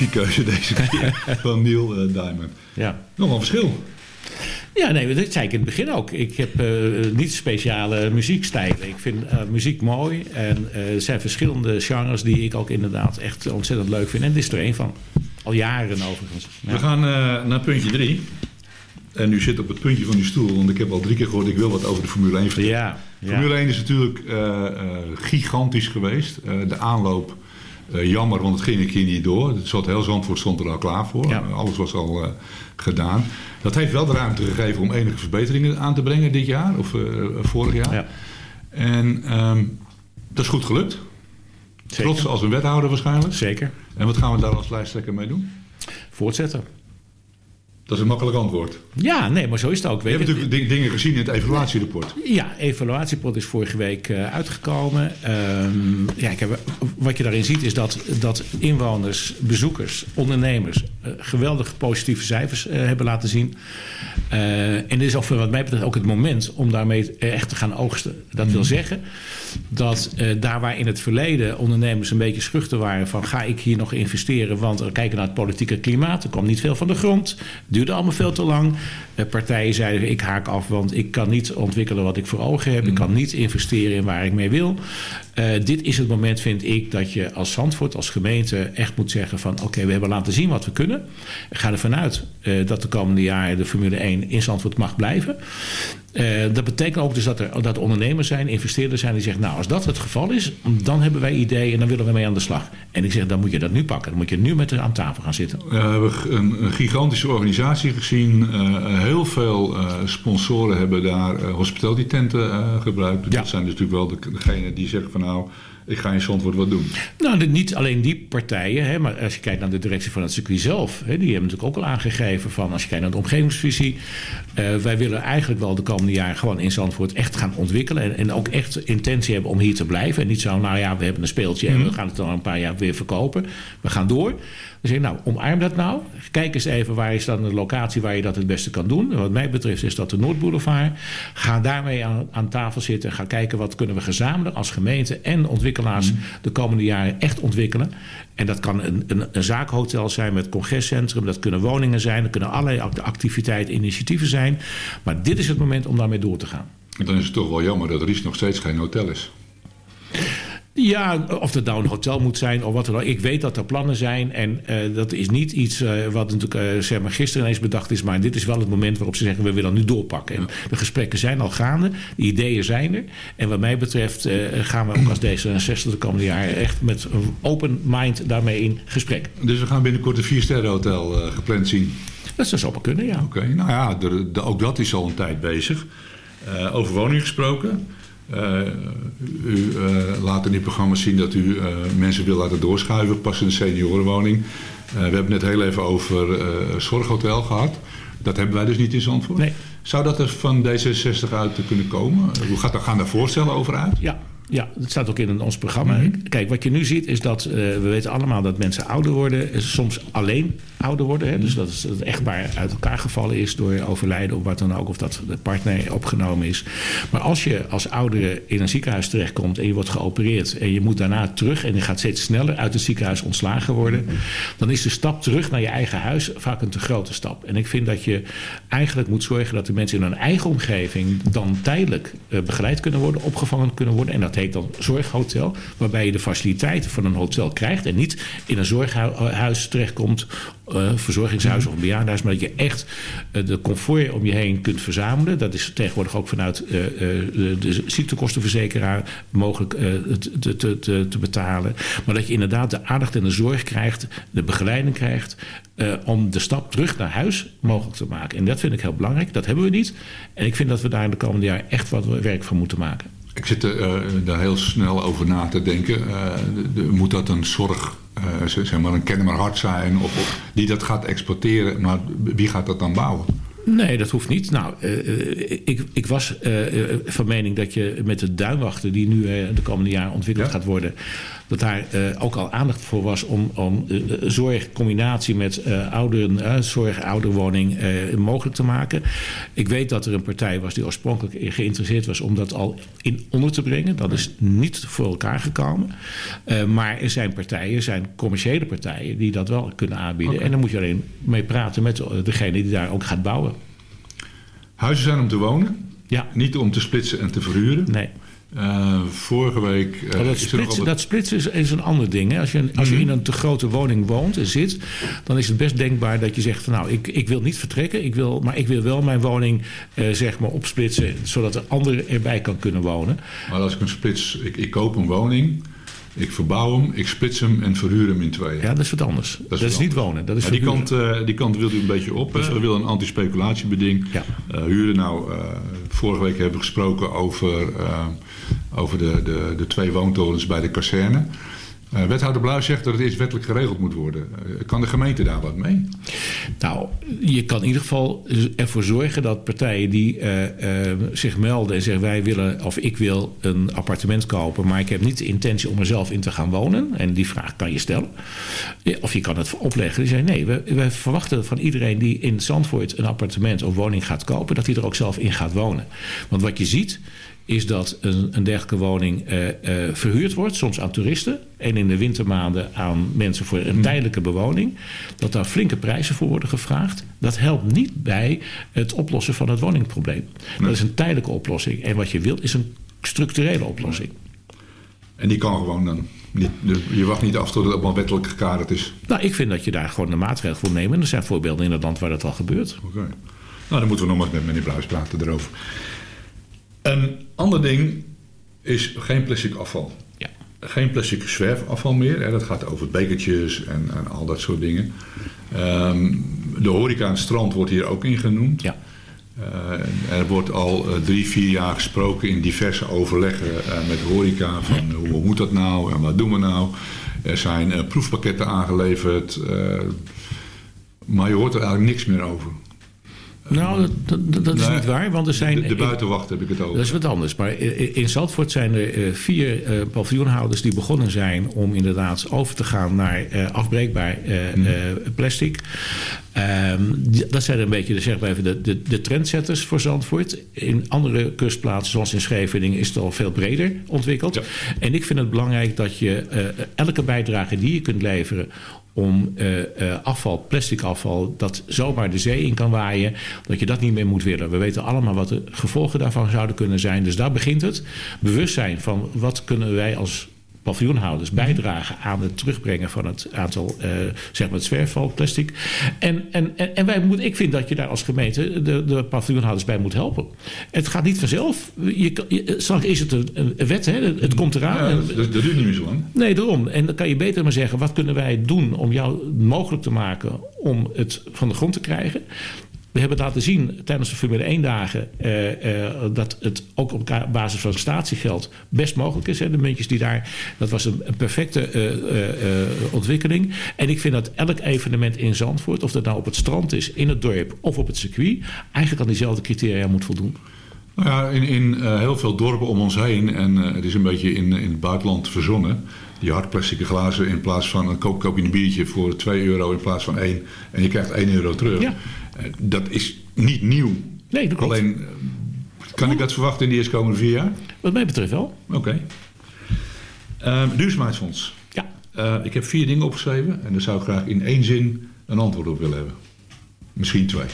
[SPEAKER 7] muziekkeuze deze keer van Neil eh, Diamond.
[SPEAKER 8] Ja.
[SPEAKER 7] Nog een verschil.
[SPEAKER 8] Ja, nee, dat zei ik in het begin ook. Ik heb eh, niet speciale muziekstijlen. Ik vind eh, muziek mooi. En er zijn verschillende genres die ik ook inderdaad echt ontzettend leuk vind. En dit is er één van. Al jaren overigens. Ja.
[SPEAKER 7] We gaan naar puntje drie. En u zit op het puntje van uw stoel, want ik heb al drie keer gehoord, ik wil wat over de Formule 1 vertellen.
[SPEAKER 8] Ja, ja.
[SPEAKER 7] Formule 1 is natuurlijk gigantisch geweest. De aanloop, eh, jammer, want het ging een keer niet door. Het zat heel Zandvoort stond er al klaar voor.
[SPEAKER 8] Ja.
[SPEAKER 7] Eh, alles was al eh, gedaan. Dat heeft wel de ruimte gegeven om enige verbeteringen aan te brengen dit jaar, of vorig jaar.
[SPEAKER 8] Ja.
[SPEAKER 7] En ehm, dat is goed gelukt.
[SPEAKER 8] Zeker.
[SPEAKER 7] Trots als een wethouder waarschijnlijk.
[SPEAKER 8] Zeker.
[SPEAKER 7] En wat gaan we daar als lijsttrekker mee doen?
[SPEAKER 8] Voortzetten.
[SPEAKER 7] Dat is een makkelijk antwoord.
[SPEAKER 8] Ja, nee, maar zo is het ook.
[SPEAKER 7] We
[SPEAKER 8] Weet je.
[SPEAKER 7] natuurlijk ding- dingen gezien in het evaluatierapport.
[SPEAKER 8] Ja, evaluatiepot is vorige week eh, uitgekomen. Ehm, ja, ik heb, wat je daarin ziet is dat, dat inwoners, bezoekers, ondernemers... eh, geweldig positieve cijfers eh, hebben laten zien. En dit is ook, wat mij betreft ook het moment om daarmee echt te gaan oogsten. Dat wil zeggen dat eh, daar waar in het verleden ondernemers een beetje schuchter waren... van ga ik hier nog investeren, want we kijken naar het politieke klimaat. Er kwam niet veel van de grond, duurde allemaal veel te lang. Eh, partijen zeiden ik haak af, want ik kan niet ontwikkelen wat ik voor ogen heb. Ik kan niet investeren in waar ik mee wil. Eh, dit is het moment, vind ik, dat je als Zandvoort, als gemeente... echt moet zeggen van oké, we hebben laten zien wat we kunnen. Ik ga ervan uit dat de komende jaren de Formule 1 in Zandvoort mag blijven. Eh, dat betekent ook dus dat er dat ondernemers zijn, investeerders zijn die zeggen... nou, als dat het geval is, dan hebben wij ideeën en dan willen we mee aan de slag. En ik zeg, dan moet je dat nu pakken. Dan moet je nu met haar aan tafel gaan zitten.
[SPEAKER 7] We hebben een, een gigantische organisatie gezien. Eh, heel veel eh, sponsoren hebben daar eh, hospitality tenten eh, gebruikt.
[SPEAKER 8] Ja.
[SPEAKER 7] Dat zijn dus natuurlijk wel de- degenen die zeggen van nou, ik ga in Zandvoort wat doen.
[SPEAKER 8] Nou, niet alleen die partijen, hè, maar als je kijkt naar de directie van het circuit zelf, hè, die hebben natuurlijk ook al aangegeven van als je kijkt naar de omgevingsvisie, eh, wij willen eigenlijk wel de komende jaren gewoon in Zandvoort echt gaan ontwikkelen en, en ook echt intentie hebben om hier te blijven. En niet zo, nou ja, we hebben een speeltje en we gaan het dan een paar jaar weer verkopen. We gaan door. Zeg ik, nou, omarm dat nou. Kijk eens even waar is dan de locatie waar je dat het beste kan doen. En wat mij betreft is dat de Noordboulevard. Ga daarmee aan, aan tafel zitten. Ga kijken wat kunnen we gezamenlijk als gemeente en ontwikkelaars de komende jaren echt ontwikkelen. En dat kan een, een, een zaakhotel zijn met congrescentrum. Dat kunnen woningen zijn. Dat kunnen allerlei act- activiteiten, initiatieven zijn. Maar dit is het moment om daarmee door te gaan.
[SPEAKER 7] En dan is het toch wel jammer dat Ries nog steeds geen hotel is.
[SPEAKER 8] Ja, of het nou een hotel moet zijn of wat dan ook. Ik weet dat er plannen zijn. En eh, dat is niet iets eh, wat natuurlijk eh, zeg maar gisteren ineens bedacht is. Maar dit is wel het moment waarop ze zeggen we willen nu doorpakken. En de gesprekken zijn al gaande. De ideeën zijn er. En wat mij betreft gaan we ook als D66 de komende jaren echt met een open mind daarmee in gesprek.
[SPEAKER 7] Dus we gaan binnenkort een viersterren hotel gepland zien.
[SPEAKER 8] Dat zou zomaar kunnen, ja.
[SPEAKER 7] Oké, nou ja, de, de- ook dat is al een tijd bezig. Over woningen gesproken. Eh, u eh, laat in die programma's zien dat u eh, mensen wil laten doorschuiven, passende seniorenwoning. Eh, we hebben het net heel even over zorghotel gehad. Dat hebben wij dus niet in Zandvoort.
[SPEAKER 8] Nee.
[SPEAKER 7] Zou dat er van D66 uit te kunnen komen? Hoe gaat, gaan daar voorstellen over uit?
[SPEAKER 8] Ja, ja, dat staat ook in ons programma. Kijk, wat je nu ziet is dat eh, we weten allemaal dat mensen ouder worden. eh, Soms alleen ouder worden. Hè? Dus dat is- dat het echtbaar uit elkaar gevallen is door overlijden of wat dan ook. Of dat de partner opgenomen is. Maar als je als oudere in een ziekenhuis terechtkomt en je wordt geopereerd. En je moet daarna terug en je gaat steeds sneller uit het ziekenhuis ontslagen worden. Dan is de stap terug naar je eigen huis vaak een te grote stap. En ik vind dat je eigenlijk moet zorgen dat de mensen in hun eigen omgeving dan tijdelijk eh, begeleid kunnen worden, opgevangen kunnen worden. En dat heet dan zorghotel, waarbij je de faciliteiten van een hotel krijgt en niet in een zorghuis terechtkomt, eh verzorgingshuis of een bejaardenhuis, maar dat je echt eh, de comfort om je heen kunt verzamelen. Dat is tegenwoordig ook vanuit eh, eh, de, de ziektekostenverzekeraar mogelijk te, te, te, te betalen. Maar dat je inderdaad de aandacht en de zorg krijgt, de begeleiding krijgt, om de stap terug naar huis mogelijk te maken. En dat vind ik heel belangrijk. Dat hebben we niet. En ik vind dat we daar in de komende jaren echt wat werk van moeten maken.
[SPEAKER 7] Ik zit er, eh, daar heel snel over na te denken. Eh, de- de- moet dat een zorg, eh, zeg maar een kennemer hart zijn, of, of die dat gaat exporteren, maar wie gaat dat dan bouwen?
[SPEAKER 8] Nee, dat hoeft niet. Nou, eh, eh, ik, ik was eh, eh, van mening dat je met de duinwachten die nu eh, de komende jaren ontwikkeld
[SPEAKER 7] Ja.
[SPEAKER 8] gaat worden, dat daar eh, ook al aandacht voor was om, om eh, eh, zorg, combinatie met ouderen, zorg, ouderwoning mogelijk te maken. Ik weet dat er een partij was die oorspronkelijk geïnteresseerd was om dat al in onder te brengen. Dat is niet voor elkaar gekomen. Maar er zijn partijen, er zijn commerciële partijen die dat wel kunnen aanbieden. En dan moet je alleen mee praten met degene die daar ook gaat bouwen.
[SPEAKER 7] Huizen zijn om te wonen,
[SPEAKER 8] Ja,
[SPEAKER 7] niet om te splitsen en te verhuren.
[SPEAKER 8] nee.
[SPEAKER 7] Eh, vorige week eh,
[SPEAKER 8] dat, splitsen, dat splitsen is, is een ander ding. Hè. Als, je, als je in een te grote woning woont en zit, dan is het best denkbaar dat je zegt: van, Nou, ik, ik wil niet vertrekken, ik wil, maar ik wil wel mijn woning eh, zeg maar opsplitsen, zodat de ander erbij kan kunnen wonen.
[SPEAKER 7] Maar als ik een splits, ik, ik koop een woning, ik verbouw hem, ik splits hem en verhuur hem in tweeën.
[SPEAKER 8] Ja, dat is wat anders. Dat is, niet wonen. Dat is
[SPEAKER 7] Maar die, kant, eh, die kant wil u een beetje op. We willen een anti-speculatiebeding.
[SPEAKER 8] Ja.
[SPEAKER 7] Eh, huren nou, eh, vorige week hebben we gesproken over, eh, over de, de, de twee woontorens bij de kazerne. Eh, wethouder Blauw zegt dat het eerst wettelijk geregeld moet worden. Eh, kan de gemeente daar wat mee?
[SPEAKER 8] Nou, je kan in ieder geval ervoor zorgen dat partijen die eh, zich melden en zeggen wij willen of ik wil een appartement kopen, maar ik heb niet de intentie om er zelf in te gaan wonen. En die vraag kan je stellen. Of je kan het opleggen. Die zeggen nee, we, we verwachten van iedereen die in Zandvoort een appartement of woning gaat kopen, dat hij er ook zelf in gaat wonen. Want wat je ziet is dat een, een dergelijke woning eh, eh, verhuurd wordt, soms aan toeristen en in de wintermaanden aan mensen voor een tijdelijke bewoning, dat daar flinke prijzen voor worden gevraagd. Dat helpt niet bij het oplossen van het woningprobleem. Dat is een tijdelijke oplossing. En wat je wilt is een structurele oplossing.
[SPEAKER 7] En die kan gewoon dan. Niet, dus je wacht niet af tot het allemaal wettelijk gekaderd is.
[SPEAKER 8] Nou, ik vind dat je daar gewoon de maatregel voor neemt. En er zijn voorbeelden in het land waar dat al gebeurt.
[SPEAKER 7] Oké. Nou, dan moeten we nog maar eens met meneer Bluis praten erover. Een ander ding is geen plastic afval.
[SPEAKER 8] Ja.
[SPEAKER 7] Geen plastic zwerfafval meer. Hè. Dat gaat over bekertjes en, en al dat soort dingen. Ehm, de horeca aan het strand wordt hier ook in genoemd.
[SPEAKER 8] Ja.
[SPEAKER 7] Eh, er wordt al eh, drie, vier jaar gesproken in diverse overleggen eh, met horeca. Van hoe, moet dat nou en wat doen we nou? Er zijn proefpakketten aangeleverd. maar je hoort er eigenlijk niks meer over.
[SPEAKER 8] Nou, dat, dat, dat is
[SPEAKER 7] Nee,
[SPEAKER 8] niet waar. Want er zijn
[SPEAKER 7] De, de buitenwacht heb ik het over.
[SPEAKER 8] Dat is wat anders. Maar in Zandvoort zijn er eh, vier eh, paviljoenhouders die begonnen zijn om inderdaad over te gaan naar eh, afbreekbaar eh, plastic. Ehm, dat zijn een beetje de, zeg maar even de, de, de trendsetters voor Zandvoort. In andere kustplaatsen, zoals in Scheveningen, is het al veel breder ontwikkeld.
[SPEAKER 7] Ja.
[SPEAKER 8] En ik vind het belangrijk dat je elke bijdrage die je kunt leveren om eh, eh, afval, plastic afval, dat zomaar de zee in kan waaien, dat je dat niet meer moet willen. We weten allemaal wat de gevolgen daarvan zouden kunnen zijn. Dus daar begint het. Bewustzijn van wat kunnen wij als paviljoenhouders bijdragen aan het terugbrengen van het aantal, eh, zeg maar het zwerfvalplastic. En, en, en, en wij moeten, ik vind dat je daar als gemeente de, de paviljoenhouders bij moet helpen. Het gaat niet vanzelf. Je, straks is het een, een wet, hè? het, het komt eraan.
[SPEAKER 7] Ja, dat, dat duurt niet meer zo lang.
[SPEAKER 8] Nee, daarom. En dan kan je beter maar zeggen: wat kunnen wij doen om jou mogelijk te maken om het van de grond te krijgen? We hebben laten zien tijdens de Formule 1 dagen eh, eh, dat het ook op basis van statiegeld best mogelijk is. Hè. De muntjes die daar, dat was een, een perfecte eh, ontwikkeling. En ik vind dat elk evenement in Zandvoort, of dat nou op het strand is, in het dorp of op het circuit, eigenlijk aan diezelfde criteria moet voldoen.
[SPEAKER 7] Nou ja, in, in heel veel dorpen om ons heen, en het is een beetje in, in het buitenland verzonnen, die hardplastic glazen in plaats van een koop, koop je een biertje voor 2 euro in plaats van 1 en je krijgt 1 euro terug.
[SPEAKER 8] Ja.
[SPEAKER 7] Eh, dat is niet nieuw.
[SPEAKER 8] Nee, dat klopt.
[SPEAKER 7] Alleen, eh, kan ik dat verwachten in de eerstkomende vier jaar?
[SPEAKER 8] Wat mij betreft wel.
[SPEAKER 7] Oké. Ehm, duurzaamheidsfonds.
[SPEAKER 8] Ja.
[SPEAKER 7] Eh, ik heb vier dingen opgeschreven en daar zou ik graag in één zin een antwoord op willen hebben. Misschien twee.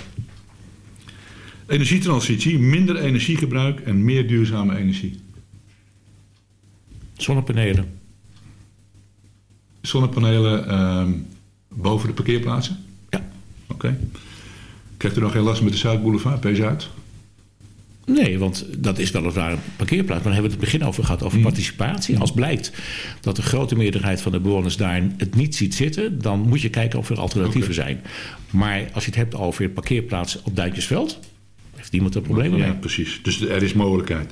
[SPEAKER 7] Energietransitie, minder energiegebruik en meer duurzame energie.
[SPEAKER 8] Zonnepanelen.
[SPEAKER 7] Zonnepanelen ehm, boven de parkeerplaatsen?
[SPEAKER 8] Ja.
[SPEAKER 7] Oké. Krijgt u nog geen last met de Zuidboulevard, P-Zuid?
[SPEAKER 8] Nee, want dat is weliswaar een parkeerplaats. Maar dan hebben we het begin over gehad over participatie. Als blijkt dat de grote meerderheid van de bewoners daar het niet ziet zitten, dan moet je kijken of er alternatieven zijn. Maar als je het hebt over een parkeerplaats op Duintjesveld, heeft niemand er problemen
[SPEAKER 7] Ja,
[SPEAKER 8] mee.
[SPEAKER 7] precies. Dus er is mogelijkheid.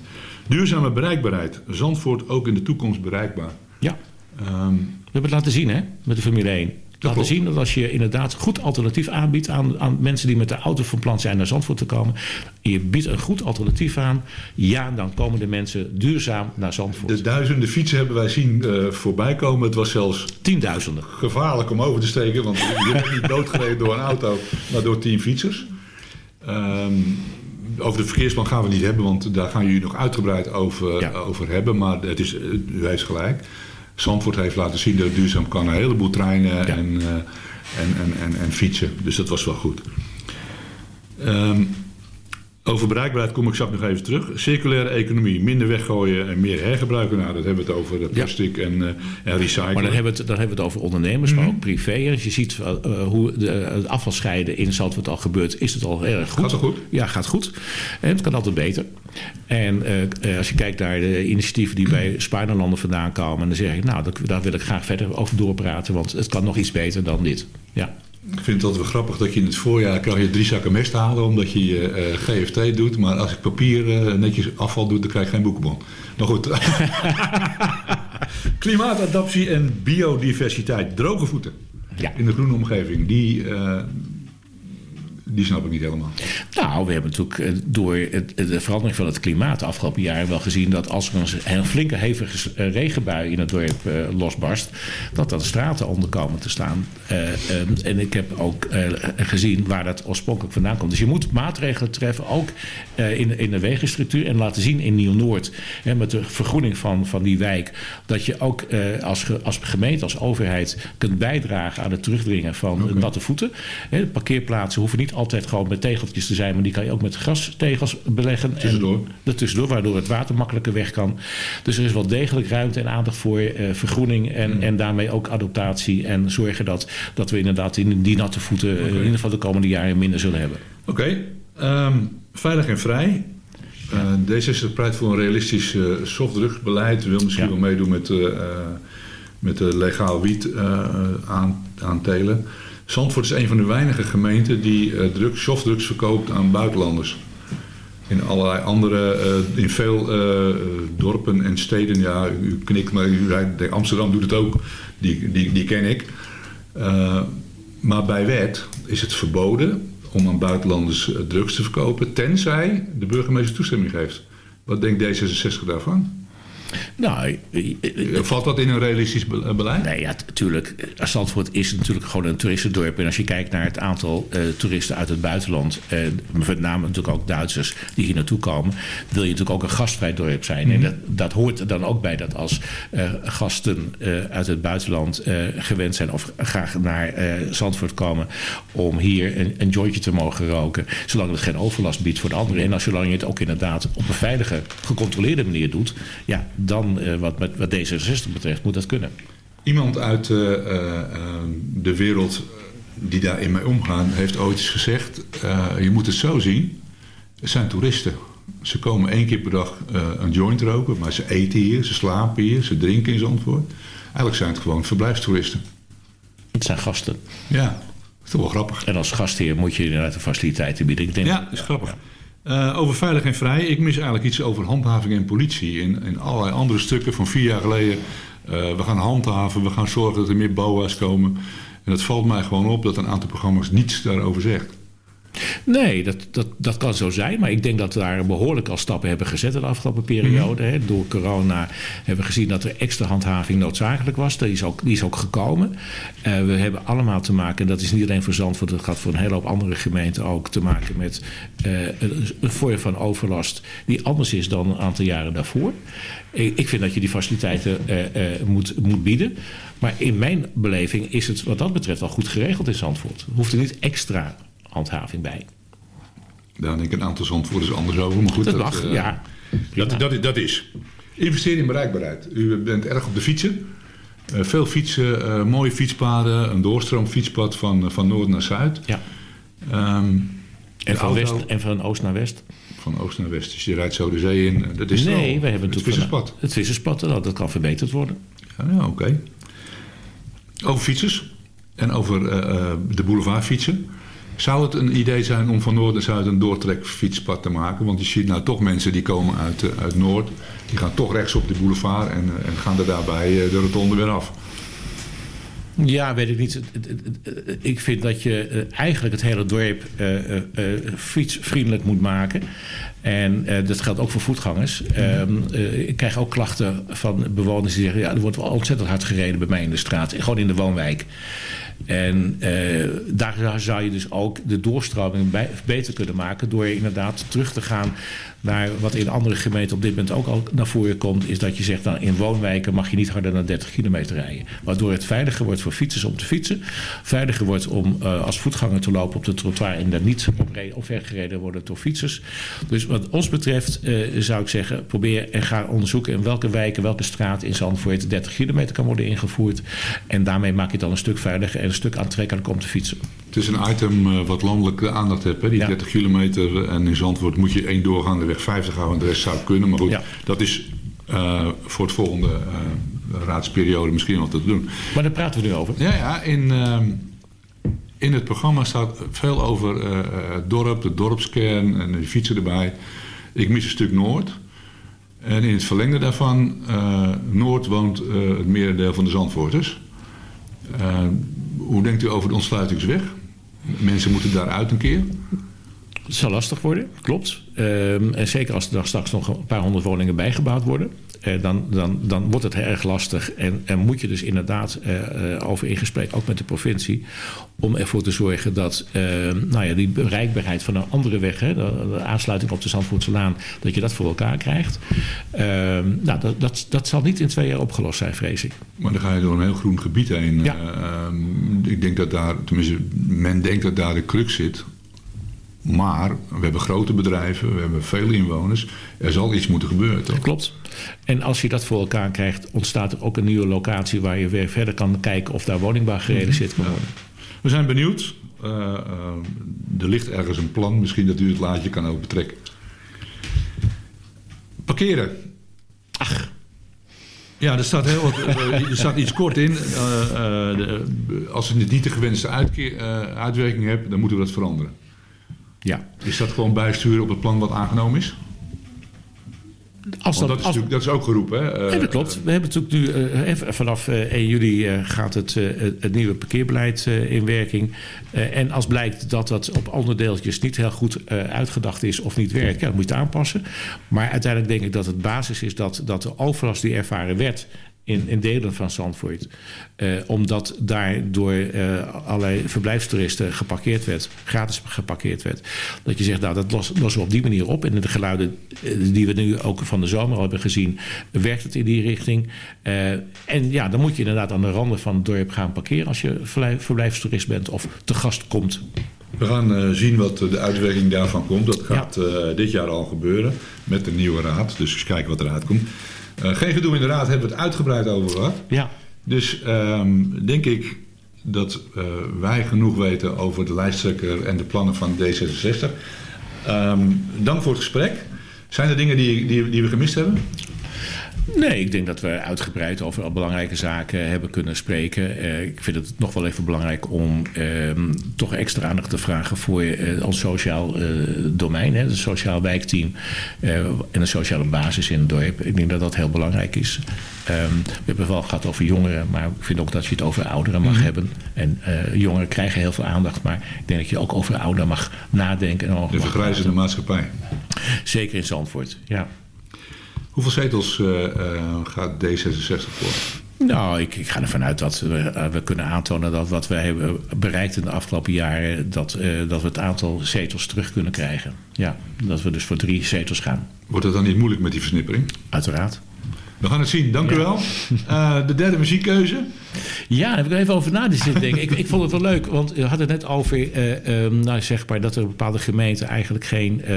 [SPEAKER 7] Duurzame bereikbaarheid. Zandvoort ook in de toekomst bereikbaar.
[SPEAKER 8] Ja,
[SPEAKER 7] Ehm,
[SPEAKER 8] we hebben het laten zien hè, met de Formule 1. Laten
[SPEAKER 7] klopt.
[SPEAKER 8] zien dat als je inderdaad goed alternatief aanbiedt aan, aan mensen die met de auto van plan zijn naar Zandvoort te komen. En je biedt een goed alternatief aan. Ja, dan komen de mensen duurzaam naar Zandvoort.
[SPEAKER 7] De duizenden fietsen hebben wij zien eh, voorbij komen. Het was zelfs
[SPEAKER 8] Tienduizenden.
[SPEAKER 7] gevaarlijk om over te steken. Want je bent niet doodgereden door een auto, maar door tien fietsers. Ehm, over de verkeersplan gaan we niet hebben, want daar gaan jullie nog uitgebreid over,
[SPEAKER 8] Ja.
[SPEAKER 7] over hebben. Maar het is, u heeft gelijk. Zandvoort heeft laten zien dat het duurzaam kan. Een heleboel treinen en, eh, en, en, en, en fietsen. Dus dat was wel goed. Ehm, over bereikbaarheid kom ik straks nog even terug. Circulaire economie, minder weggooien en meer hergebruiken. Nou, dat hebben we het over eh, plastic en, eh, en recyclen.
[SPEAKER 8] Maar dan hebben, we het, dan hebben we het over ondernemers, maar ook privé. Als je ziet eh, hoe de, het afvalscheiden in Zandvoort al gebeurt, is het al erg goed.
[SPEAKER 7] Gaat het goed?
[SPEAKER 8] Ja, gaat goed. En het kan altijd beter. En als je kijkt naar de initiatieven die bij Spaarlanden vandaan komen, dan zeg ik, nou, daar wil ik graag verder over doorpraten, want het kan nog iets beter dan dit. Ja.
[SPEAKER 7] Ik vind het altijd wel grappig dat je in het voorjaar kan je drie zakken mest halen omdat je je eh, GFT doet. Maar als ik papier eh, netjes afval doe, dan krijg ik geen boekenbon. Nou goed. Klimaatadaptie en biodiversiteit. Droge voeten
[SPEAKER 8] Ja.
[SPEAKER 7] in de groene omgeving. Die, eh, die snap ik niet helemaal.
[SPEAKER 8] Nou, we hebben natuurlijk eh, door het, de verandering van het klimaat de afgelopen jaren wel gezien dat als er een, een flinke hevige eh, regenbui in het dorp eh, losbarst, dat dan straten onder komen te staan. Eh, ehm, en ik heb ook gezien waar dat oorspronkelijk vandaan komt. Dus je moet maatregelen treffen, ook in, in de wegenstructuur en laten zien in Nieuw-Noord, met de vergroening van, van die wijk, dat je ook als, als gemeente, als overheid kunt bijdragen aan het terugdringen van natte voeten. Hè, parkeerplaatsen hoeven niet altijd gewoon met tegeltjes te zijn, maar die kan je ook met grastegels beleggen.
[SPEAKER 7] Tussendoor.
[SPEAKER 8] En daartussendoor, waardoor het water makkelijker weg kan. Dus er is wel degelijk ruimte en aandacht voor eh, vergroening en, en daarmee ook adaptatie. En zorgen dat, dat we inderdaad in die natte voeten eh, in ieder geval de komende jaren minder zullen hebben.
[SPEAKER 7] Oké, ehm, veilig en vrij. Eh D66 pleit voor een realistisch eh softdrugsbeleid. Wil misschien
[SPEAKER 8] Ja.
[SPEAKER 7] wel meedoen met, met de legaal wiet aan, aantelen. Zandvoort is een van de weinige gemeenten die eh, drugs, softdrugs verkoopt aan buitenlanders. In allerlei andere, eh, in veel eh, dorpen en steden, ja, u knikt, maar u rijdt- Amsterdam doet het ook, die, die, die ken ik. Maar bij wet is het verboden om aan buitenlanders drugs te verkopen, tenzij de burgemeester toestemming geeft. Wat denkt D66 daarvan?
[SPEAKER 8] Nou, eh, eh,
[SPEAKER 7] Valt dat in een realistisch be- eh, beleid?
[SPEAKER 8] Nee, ja, natuurlijk. Zandvoort is natuurlijk gewoon een toeristendorp. En als je kijkt naar het aantal eh, toeristen uit het buitenland, eh, met name natuurlijk ook Duitsers die hier naartoe komen, wil je natuurlijk ook een gastvrij dorp zijn. En dat, dat hoort er dan ook bij dat als eh, gasten eh, uit het buitenland eh, gewend zijn of graag naar eh, Zandvoort komen om hier een, een jointje te mogen roken, zolang het geen overlast biedt voor de anderen. En als zolang je het ook inderdaad op een veilige, gecontroleerde manier doet, ja, dan eh, wat, met, wat D66 betreft moet dat kunnen.
[SPEAKER 7] Iemand uit eh, eh, de wereld die daarin mee omgaan heeft ooit eens gezegd... je moet het zo zien, het zijn toeristen. Ze komen één keer per dag een joint roken, maar ze eten hier, ze slapen hier, ze drinken in Zandvoort. Eigenlijk zijn het gewoon verblijfstoeristen.
[SPEAKER 8] Het zijn gasten.
[SPEAKER 7] Ja, dat is toch wel grappig.
[SPEAKER 8] En als gastheer moet je inderdaad de faciliteiten bieden. Ik denk,
[SPEAKER 7] Ja, dat is grappig. Eh, over veilig en vrij. Ik mis eigenlijk iets over handhaving en politie. In, in allerlei andere stukken van vier jaar geleden. eh, we gaan handhaven, we gaan zorgen dat er meer BOA's komen. En het valt mij gewoon op dat een aantal programma's niets daarover zegt.
[SPEAKER 8] Nee, dat, dat, dat kan zo zijn. Maar ik denk dat we daar behoorlijk al stappen hebben gezet in de afgelopen periode. Hè. Door corona hebben we gezien dat er extra handhaving noodzakelijk was. Die is ook, die is ook gekomen. Eh, we hebben allemaal te maken, en dat is niet alleen voor Zandvoort... dat gaat voor een hele hoop andere gemeenten ook te maken met eh, een, een vorm van overlast... die anders is dan een aantal jaren daarvoor. Ik, ik vind dat je die faciliteiten eh, moet, moet bieden. Maar in mijn beleving is het wat dat betreft al goed geregeld in Zandvoort. Hoeft er niet extra handhaving bij.
[SPEAKER 7] Daar denk ik een aantal zandvoerders anders over. Maar goed,
[SPEAKER 8] Dat mag,
[SPEAKER 7] eh,
[SPEAKER 8] ja.
[SPEAKER 7] Dat, dat, dat is. Investeren in bereikbaarheid. U bent erg op de fietsen. Eh, veel fietsen, eh, mooie fietspaden, een doorstroomfietspad van, van noord naar zuid.
[SPEAKER 8] Ja.
[SPEAKER 7] Ehm,
[SPEAKER 8] En van,
[SPEAKER 7] auto-
[SPEAKER 8] west, en van oost naar west?
[SPEAKER 7] Van oost naar west. Dus je rijdt zo de zee in. Dat is al.
[SPEAKER 8] nee, we hebben
[SPEAKER 7] het visserspad.
[SPEAKER 8] Het visserspad, nou, dat kan verbeterd worden.
[SPEAKER 7] Ja, ja oké. Over fietsers en over eh, de boulevardfietsen. Zou het een idee zijn om van Noord naar Zuid een doortrekfietspad te maken? Want je ziet nou toch mensen die komen uit, eh, uit Noord. Die gaan toch rechts op de boulevard en, eh, en gaan er daarbij eh, de rotonde weer af.
[SPEAKER 8] Ja, weet ik niet. Ik vind dat je eigenlijk het hele dorp fietsvriendelijk moet maken. En dat geldt ook voor voetgangers. Ehm, eh, ik krijg ook klachten van bewoners die zeggen... ja, er wordt wel ontzettend hard gereden bij mij in de straat. Gewoon in de woonwijk. En eh, daar zou- je dus ook de doorstroming bij- beter kunnen maken... door inderdaad terug te gaan naar wat in andere gemeenten op dit moment ook al naar voren komt... is dat je zegt, nou, in woonwijken mag je niet harder dan 30 kilometer rijden. Waardoor het veiliger wordt voor fietsers om te fietsen. Veiliger wordt om eh, als voetganger te lopen op de trottoir... en daar niet omre- omvergereden worden door fietsers. Dus wat ons betreft eh, zou ik zeggen... probeer en ga onderzoeken in welke wijken, welke straat in Zandvoort... 30 kilometer kan worden ingevoerd. En daarmee maak je het dan een stuk veiliger... en een stuk aantrekkelijker om te fietsen.
[SPEAKER 7] Het is een item eh, wat landelijk de aandacht heeft, hè? die
[SPEAKER 8] Ja.
[SPEAKER 7] 30 kilometer. En in Zandvoort moet je één doorgaande weg 50 houden en de rest zou kunnen. Maar goed,
[SPEAKER 8] Ja.
[SPEAKER 7] dat is eh, voor het volgende eh, raadsperiode misschien wat te doen.
[SPEAKER 8] Maar daar praten we nu over.
[SPEAKER 7] Ja, ja in, ehm, in het programma staat veel over eh, het dorp, de dorpskern en de fietsen erbij. Ik mis een stuk Noord. En in het verlengde daarvan, Noord woont het merendeel van de Zandvoorters. Hoe denkt u over de ontsluitingsweg? Mensen moeten daaruit een keer.
[SPEAKER 8] Het zal lastig worden, klopt. Ehm, en zeker als er dan straks nog een paar honderd woningen bijgebouwd worden. eh, dan, dan, dan wordt het heel erg lastig. En, en moet je dus inderdaad eh, eh, over in gesprek, ook met de provincie. Om ervoor te zorgen dat ehm, nou ja, die bereikbaarheid van een andere weg, hè, de, aansluiting op de Zandvoortselaan, dat je dat voor elkaar krijgt. Ehm, nou, dat, dat, dat zal niet in twee jaar opgelost zijn, vrees ik.
[SPEAKER 7] Maar dan ga je door een heel groen gebied heen.
[SPEAKER 8] Ja.
[SPEAKER 7] Ik denk dat daar, tenminste, men denkt dat daar de crux zit. Maar we hebben grote bedrijven, we hebben veel inwoners. Er zal iets moeten gebeuren, toch?
[SPEAKER 8] Klopt. En als je dat voor elkaar krijgt, ontstaat er ook een nieuwe locatie waar je weer verder kan kijken of daar woningbouw gerealiseerd kan worden.
[SPEAKER 7] We zijn benieuwd. Eh, eh, er ligt ergens een plan. Misschien dat u het laadje kan opentrekken. Parkeren.
[SPEAKER 8] Ach.
[SPEAKER 7] Ja, er staat, heel wat, eh, er staat iets kort in. Eh, de- als het niet de gewenste uitke- uitwerking heeft, dan moeten we dat veranderen.
[SPEAKER 8] Ja.
[SPEAKER 7] Is dat gewoon bijsturen op het plan wat aangenomen is?
[SPEAKER 8] Als
[SPEAKER 7] Want
[SPEAKER 8] dat,
[SPEAKER 7] dat, is
[SPEAKER 8] als,
[SPEAKER 7] dat is ook geroepen. Hè? Eh,
[SPEAKER 8] Ja, dat klopt. We hebben natuurlijk nu, eh, vanaf eh, 1 juli eh, gaat het, eh, het- nieuwe parkeerbeleid eh, in werking. Eh, en als blijkt dat dat op onderdeeltjes niet heel goed eh, uitgedacht is of niet werkt, ja, dan moet je het aanpassen. Maar uiteindelijk denk ik dat het basis is dat, dat de overlast die ervaren werd in, in delen van Zandvoort, eh, omdat daar door eh, allerlei verblijfstoeristen geparkeerd werd, gratis geparkeerd werd, dat je zegt, nou dat los- lossen we op die manier op. En in de geluiden eh, die we nu ook van de zomer al hebben gezien, werkt het in die richting. En ja, dan moet je inderdaad aan de randen van het dorp gaan parkeren als je verblijf- verblijfstoerist bent of te gast komt.
[SPEAKER 7] We gaan zien wat de uitwerking daarvan komt. Dat gaat dit jaar al gebeuren met de nieuwe raad. Dus eens kijken wat eruit komt. Eh, geen gedoe in de raad hebben we het uitgebreid over gehad.
[SPEAKER 8] Ja,
[SPEAKER 7] Dus ehm, denk ik dat eh, wij genoeg weten over de lijsttrekker en de plannen van D66. Ehm, dank voor het gesprek. Zijn er dingen die, die, die we gemist hebben?
[SPEAKER 8] Nee, ik denk dat we uitgebreid over al belangrijke zaken hebben kunnen spreken. Eh, ik vind het nog wel even belangrijk om ehm, toch extra aandacht te vragen voor eh, ons sociaal eh, domein, hè, het sociaal wijkteam en een sociale basis in het dorp. Ik denk dat dat heel belangrijk is. Ehm, we hebben het wel gehad over jongeren, maar ik vind ook dat je het over ouderen mag hebben. En jongeren krijgen heel veel aandacht, maar ik denk dat je ook over ouderen mag nadenken. En over
[SPEAKER 7] De vergrijzende maatschappij.
[SPEAKER 8] Zeker in Zandvoort, ja.
[SPEAKER 7] Hoeveel zetels eh, eh, gaat D66 voor?
[SPEAKER 8] Nou, ik, ik ga ervan uit dat we, eh, we kunnen aantonen dat wat we hebben bereikt in de afgelopen jaren, dat, dat we het aantal zetels terug kunnen krijgen. Ja, dat we dus voor drie zetels gaan.
[SPEAKER 7] Wordt het dan niet moeilijk met die versnippering?
[SPEAKER 8] Uiteraard.
[SPEAKER 7] We gaan het zien. Dank u wel. Eh, de derde muziekkeuze.
[SPEAKER 8] Ja, daar heb ik er even over na zitten denken. ik, ik vond het wel leuk, want we hadden het net over eh, ehm, nou, zeg maar dat er een bepaalde gemeente eigenlijk geen eh,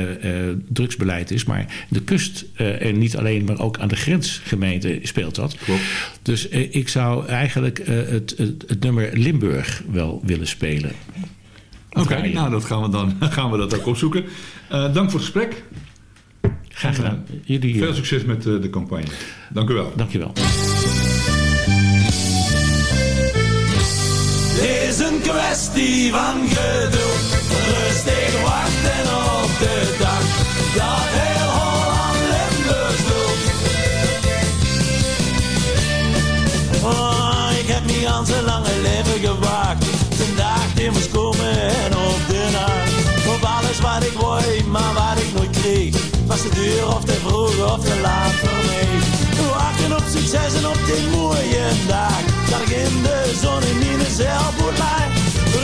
[SPEAKER 8] drugsbeleid is. Maar de kust, en niet alleen, maar ook aan de grensgemeente speelt dat.
[SPEAKER 7] Klopt.
[SPEAKER 8] Dus ik zou eigenlijk het, het, het nummer Limburg wel willen spelen.
[SPEAKER 7] Oké, nou dat gaan we dan gaan we dat ook opzoeken. Dank voor het gesprek.
[SPEAKER 8] Graag gedaan. Jullie,
[SPEAKER 7] Veel
[SPEAKER 8] eh,
[SPEAKER 7] succes met eh, de campagne. Dank u wel.
[SPEAKER 8] Dank je wel.
[SPEAKER 10] Het is een kwestie van geduld. Rustig wachten op de dag. Dat heel Holland Limburg doet. Oh, ik heb niet aan zijn lange leven gewaakt. Vandaag die moest komen en op de nacht. Op alles waar ik wou, maar waar ik uur of te vroeg of te laat voor mij. Wachten op succes en op die mooie dag. Ik in de zon in mijn zeilboot.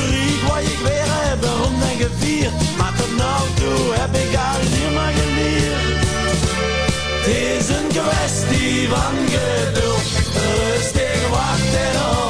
[SPEAKER 10] Riek wat ik weer heb, rond en gevierd. Maar tot nou toe heb ik alleen maar geleerd. Het is een kwestie van geduld. Rustig wachten op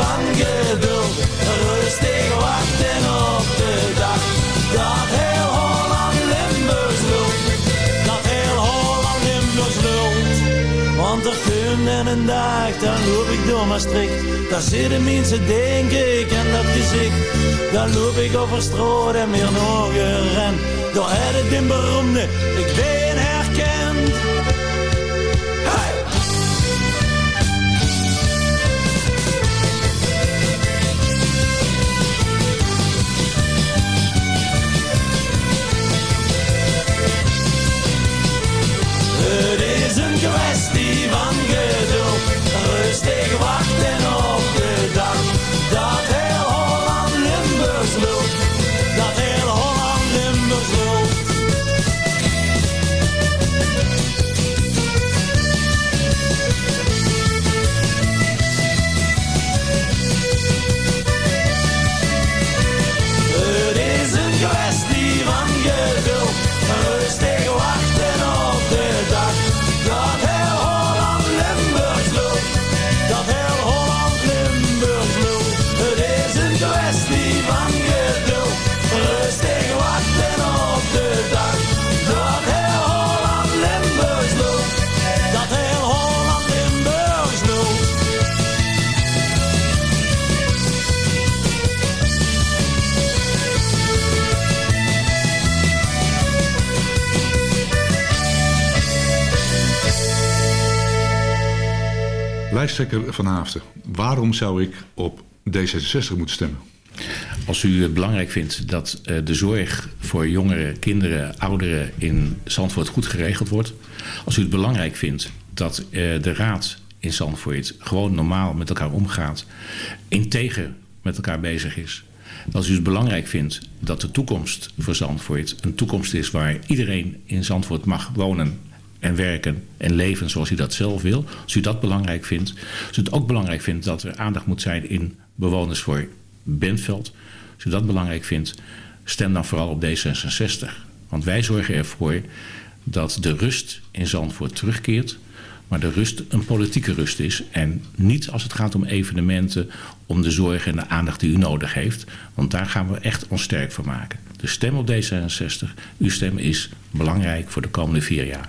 [SPEAKER 10] van geduld. Rustig wachten op de dag. Dat heel Holland Limburgs lult. Dat heel Holland Limburgs lult. Want er komt en een dag, dan loop ik door Maastricht. Daar zitten mensen, denk ik, en dat gezicht. Dan loop ik over straat en weer nog ren. Door het in beroemde, ik ben
[SPEAKER 11] Lijsttrekker Van Haafden, waarom zou ik op D66 moeten stemmen?
[SPEAKER 8] Als u het belangrijk vindt dat eh, de zorg voor jongeren, kinderen, ouderen in Zandvoort goed geregeld wordt. Als u het belangrijk vindt dat eh, de raad in Zandvoort gewoon normaal met elkaar omgaat. Integer met elkaar bezig is. Als u het belangrijk vindt dat de toekomst voor Zandvoort een toekomst is waar iedereen in Zandvoort mag wonen en werken en leven zoals u dat zelf wil. Als u dat belangrijk vindt. Als u het ook belangrijk vindt dat er aandacht moet zijn in bewoners voor Bentveld. Als u dat belangrijk vindt, stem dan vooral op D66. Want wij zorgen ervoor dat de rust in Zandvoort terugkeert. Maar de rust een politieke rust is. En niet als het gaat om evenementen, om de zorg en de aandacht die u nodig heeft. Want daar gaan we echt ons sterk voor maken. Dus stem op D66. Uw stem is belangrijk voor de komende vier jaar.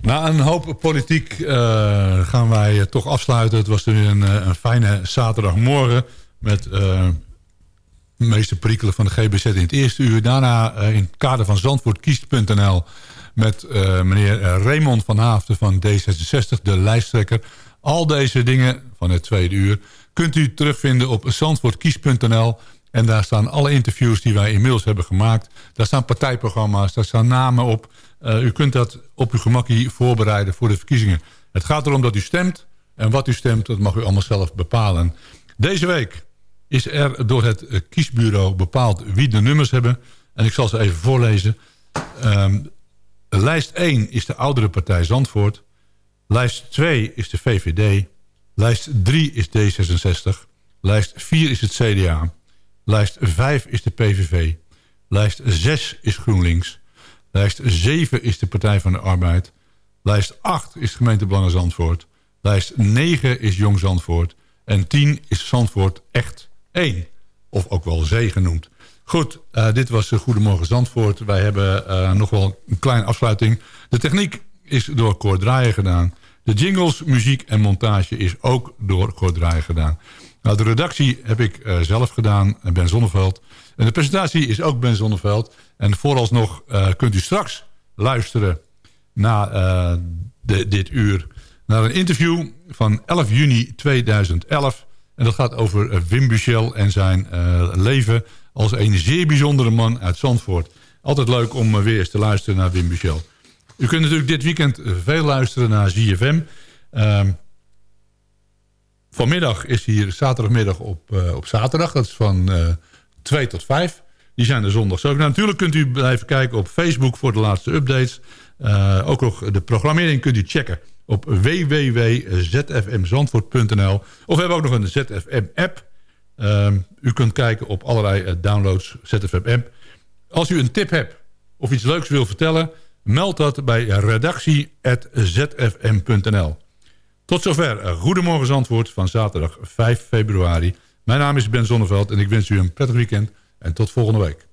[SPEAKER 7] Na een hoop politiek eh, gaan wij eh, toch afsluiten. Het was nu een, eh, een fijne zaterdagmorgen met eh meeste perikelen van de GBZ in het eerste uur. Daarna in het kader van zandvoortkiest.nl met meneer Raymond van Haafden van D66, de lijsttrekker. Al deze dingen van het tweede uur kunt u terugvinden op zandvoortkiest.nl. En daar staan alle interviews die wij inmiddels hebben gemaakt. Daar staan partijprogramma's, daar staan namen op. Eh, u kunt dat op uw gemakkie voorbereiden voor de verkiezingen. Het gaat erom dat u stemt. En wat u stemt, dat mag u allemaal zelf bepalen. Deze week is er door het kiesbureau bepaald wie de nummers hebben. En ik zal ze even voorlezen. Ehm, lijst 1 is de oudere partij Zandvoort. Lijst 2 is de VVD. Lijst 3 is D66. Lijst 4 is het CDA. Lijst 5 is de PVV. Lijst 6 is GroenLinks. Lijst 7 is de Partij van de Arbeid. Lijst 8 is gemeente Belangen Zandvoort. Lijst 9 is Jong Zandvoort. En 10 is Zandvoort echt 1. Of ook wel zee genoemd. Goed, uh, dit was Goedemorgen Zandvoort. Wij hebben uh, nog wel een kleine afsluiting. De techniek is door Cor gedaan. De jingles, muziek en montage is ook door Cor gedaan. Nou, de redactie heb ik zelf gedaan, Ben Zonneveld. En de presentatie is ook Ben Zonneveld. En vooralsnog kunt u straks luisteren na de, dit uur... naar een interview van 11 juni 2011... En dat gaat over Wim Buchel en zijn uh, leven als een zeer bijzondere man uit Zandvoort. Altijd leuk om uh, weer eens te luisteren naar Wim Buchel. U kunt natuurlijk dit weekend veel luisteren naar ZFM. Uh, vanmiddag is hier zaterdagmiddag op, uh, op zaterdag. Dat is van 2 tot 5. Die zijn er zondag zo. Nou, natuurlijk kunt u blijven kijken op Facebook voor de laatste updates. ook nog de programmering kunt u checken op www.zfmzandvoort.nl. Of we hebben ook nog een ZFM-app. Um, u kunt kijken op allerlei uh, downloads ZFM-app. Als u een tip hebt of iets leuks wil vertellen... meld dat bij redactie.zfm.nl. Tot zover. Uh, Goedemorgen Zandvoort van zaterdag 5 februari. Mijn naam is Ben Zonneveld en ik wens u een prettig weekend. En tot volgende week.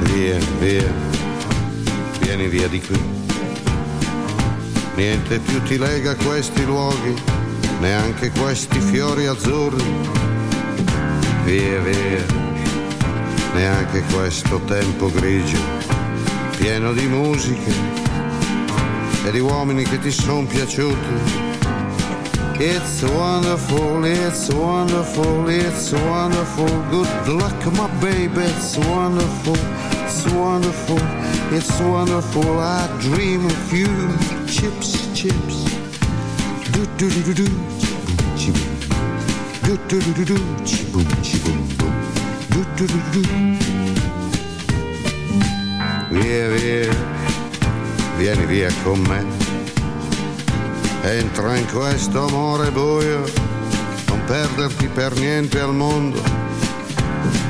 [SPEAKER 9] Via, via, vieni via di qui. Niente più ti lega questi luoghi, neanche questi fiori azzurri. Via, via, neanche questo tempo grigio, pieno di musiche e di uomini che ti sono piaciuti. It's wonderful, it's wonderful, it's wonderful. Good luck, my baby, it's wonderful. It's wonderful, it's wonderful. I dream of you. Chips, chips. Do do do do do. Do do do do do. Boom, boom boom. Do do do do do. Via, via. Vieni via con me. Entra in questo amore buio. Non perderti per niente al mondo.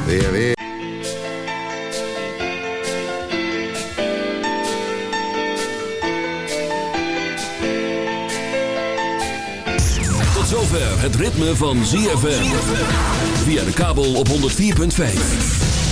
[SPEAKER 9] Via, via.
[SPEAKER 3] zover het ritme van ZFM. Via de kabel op 104.5.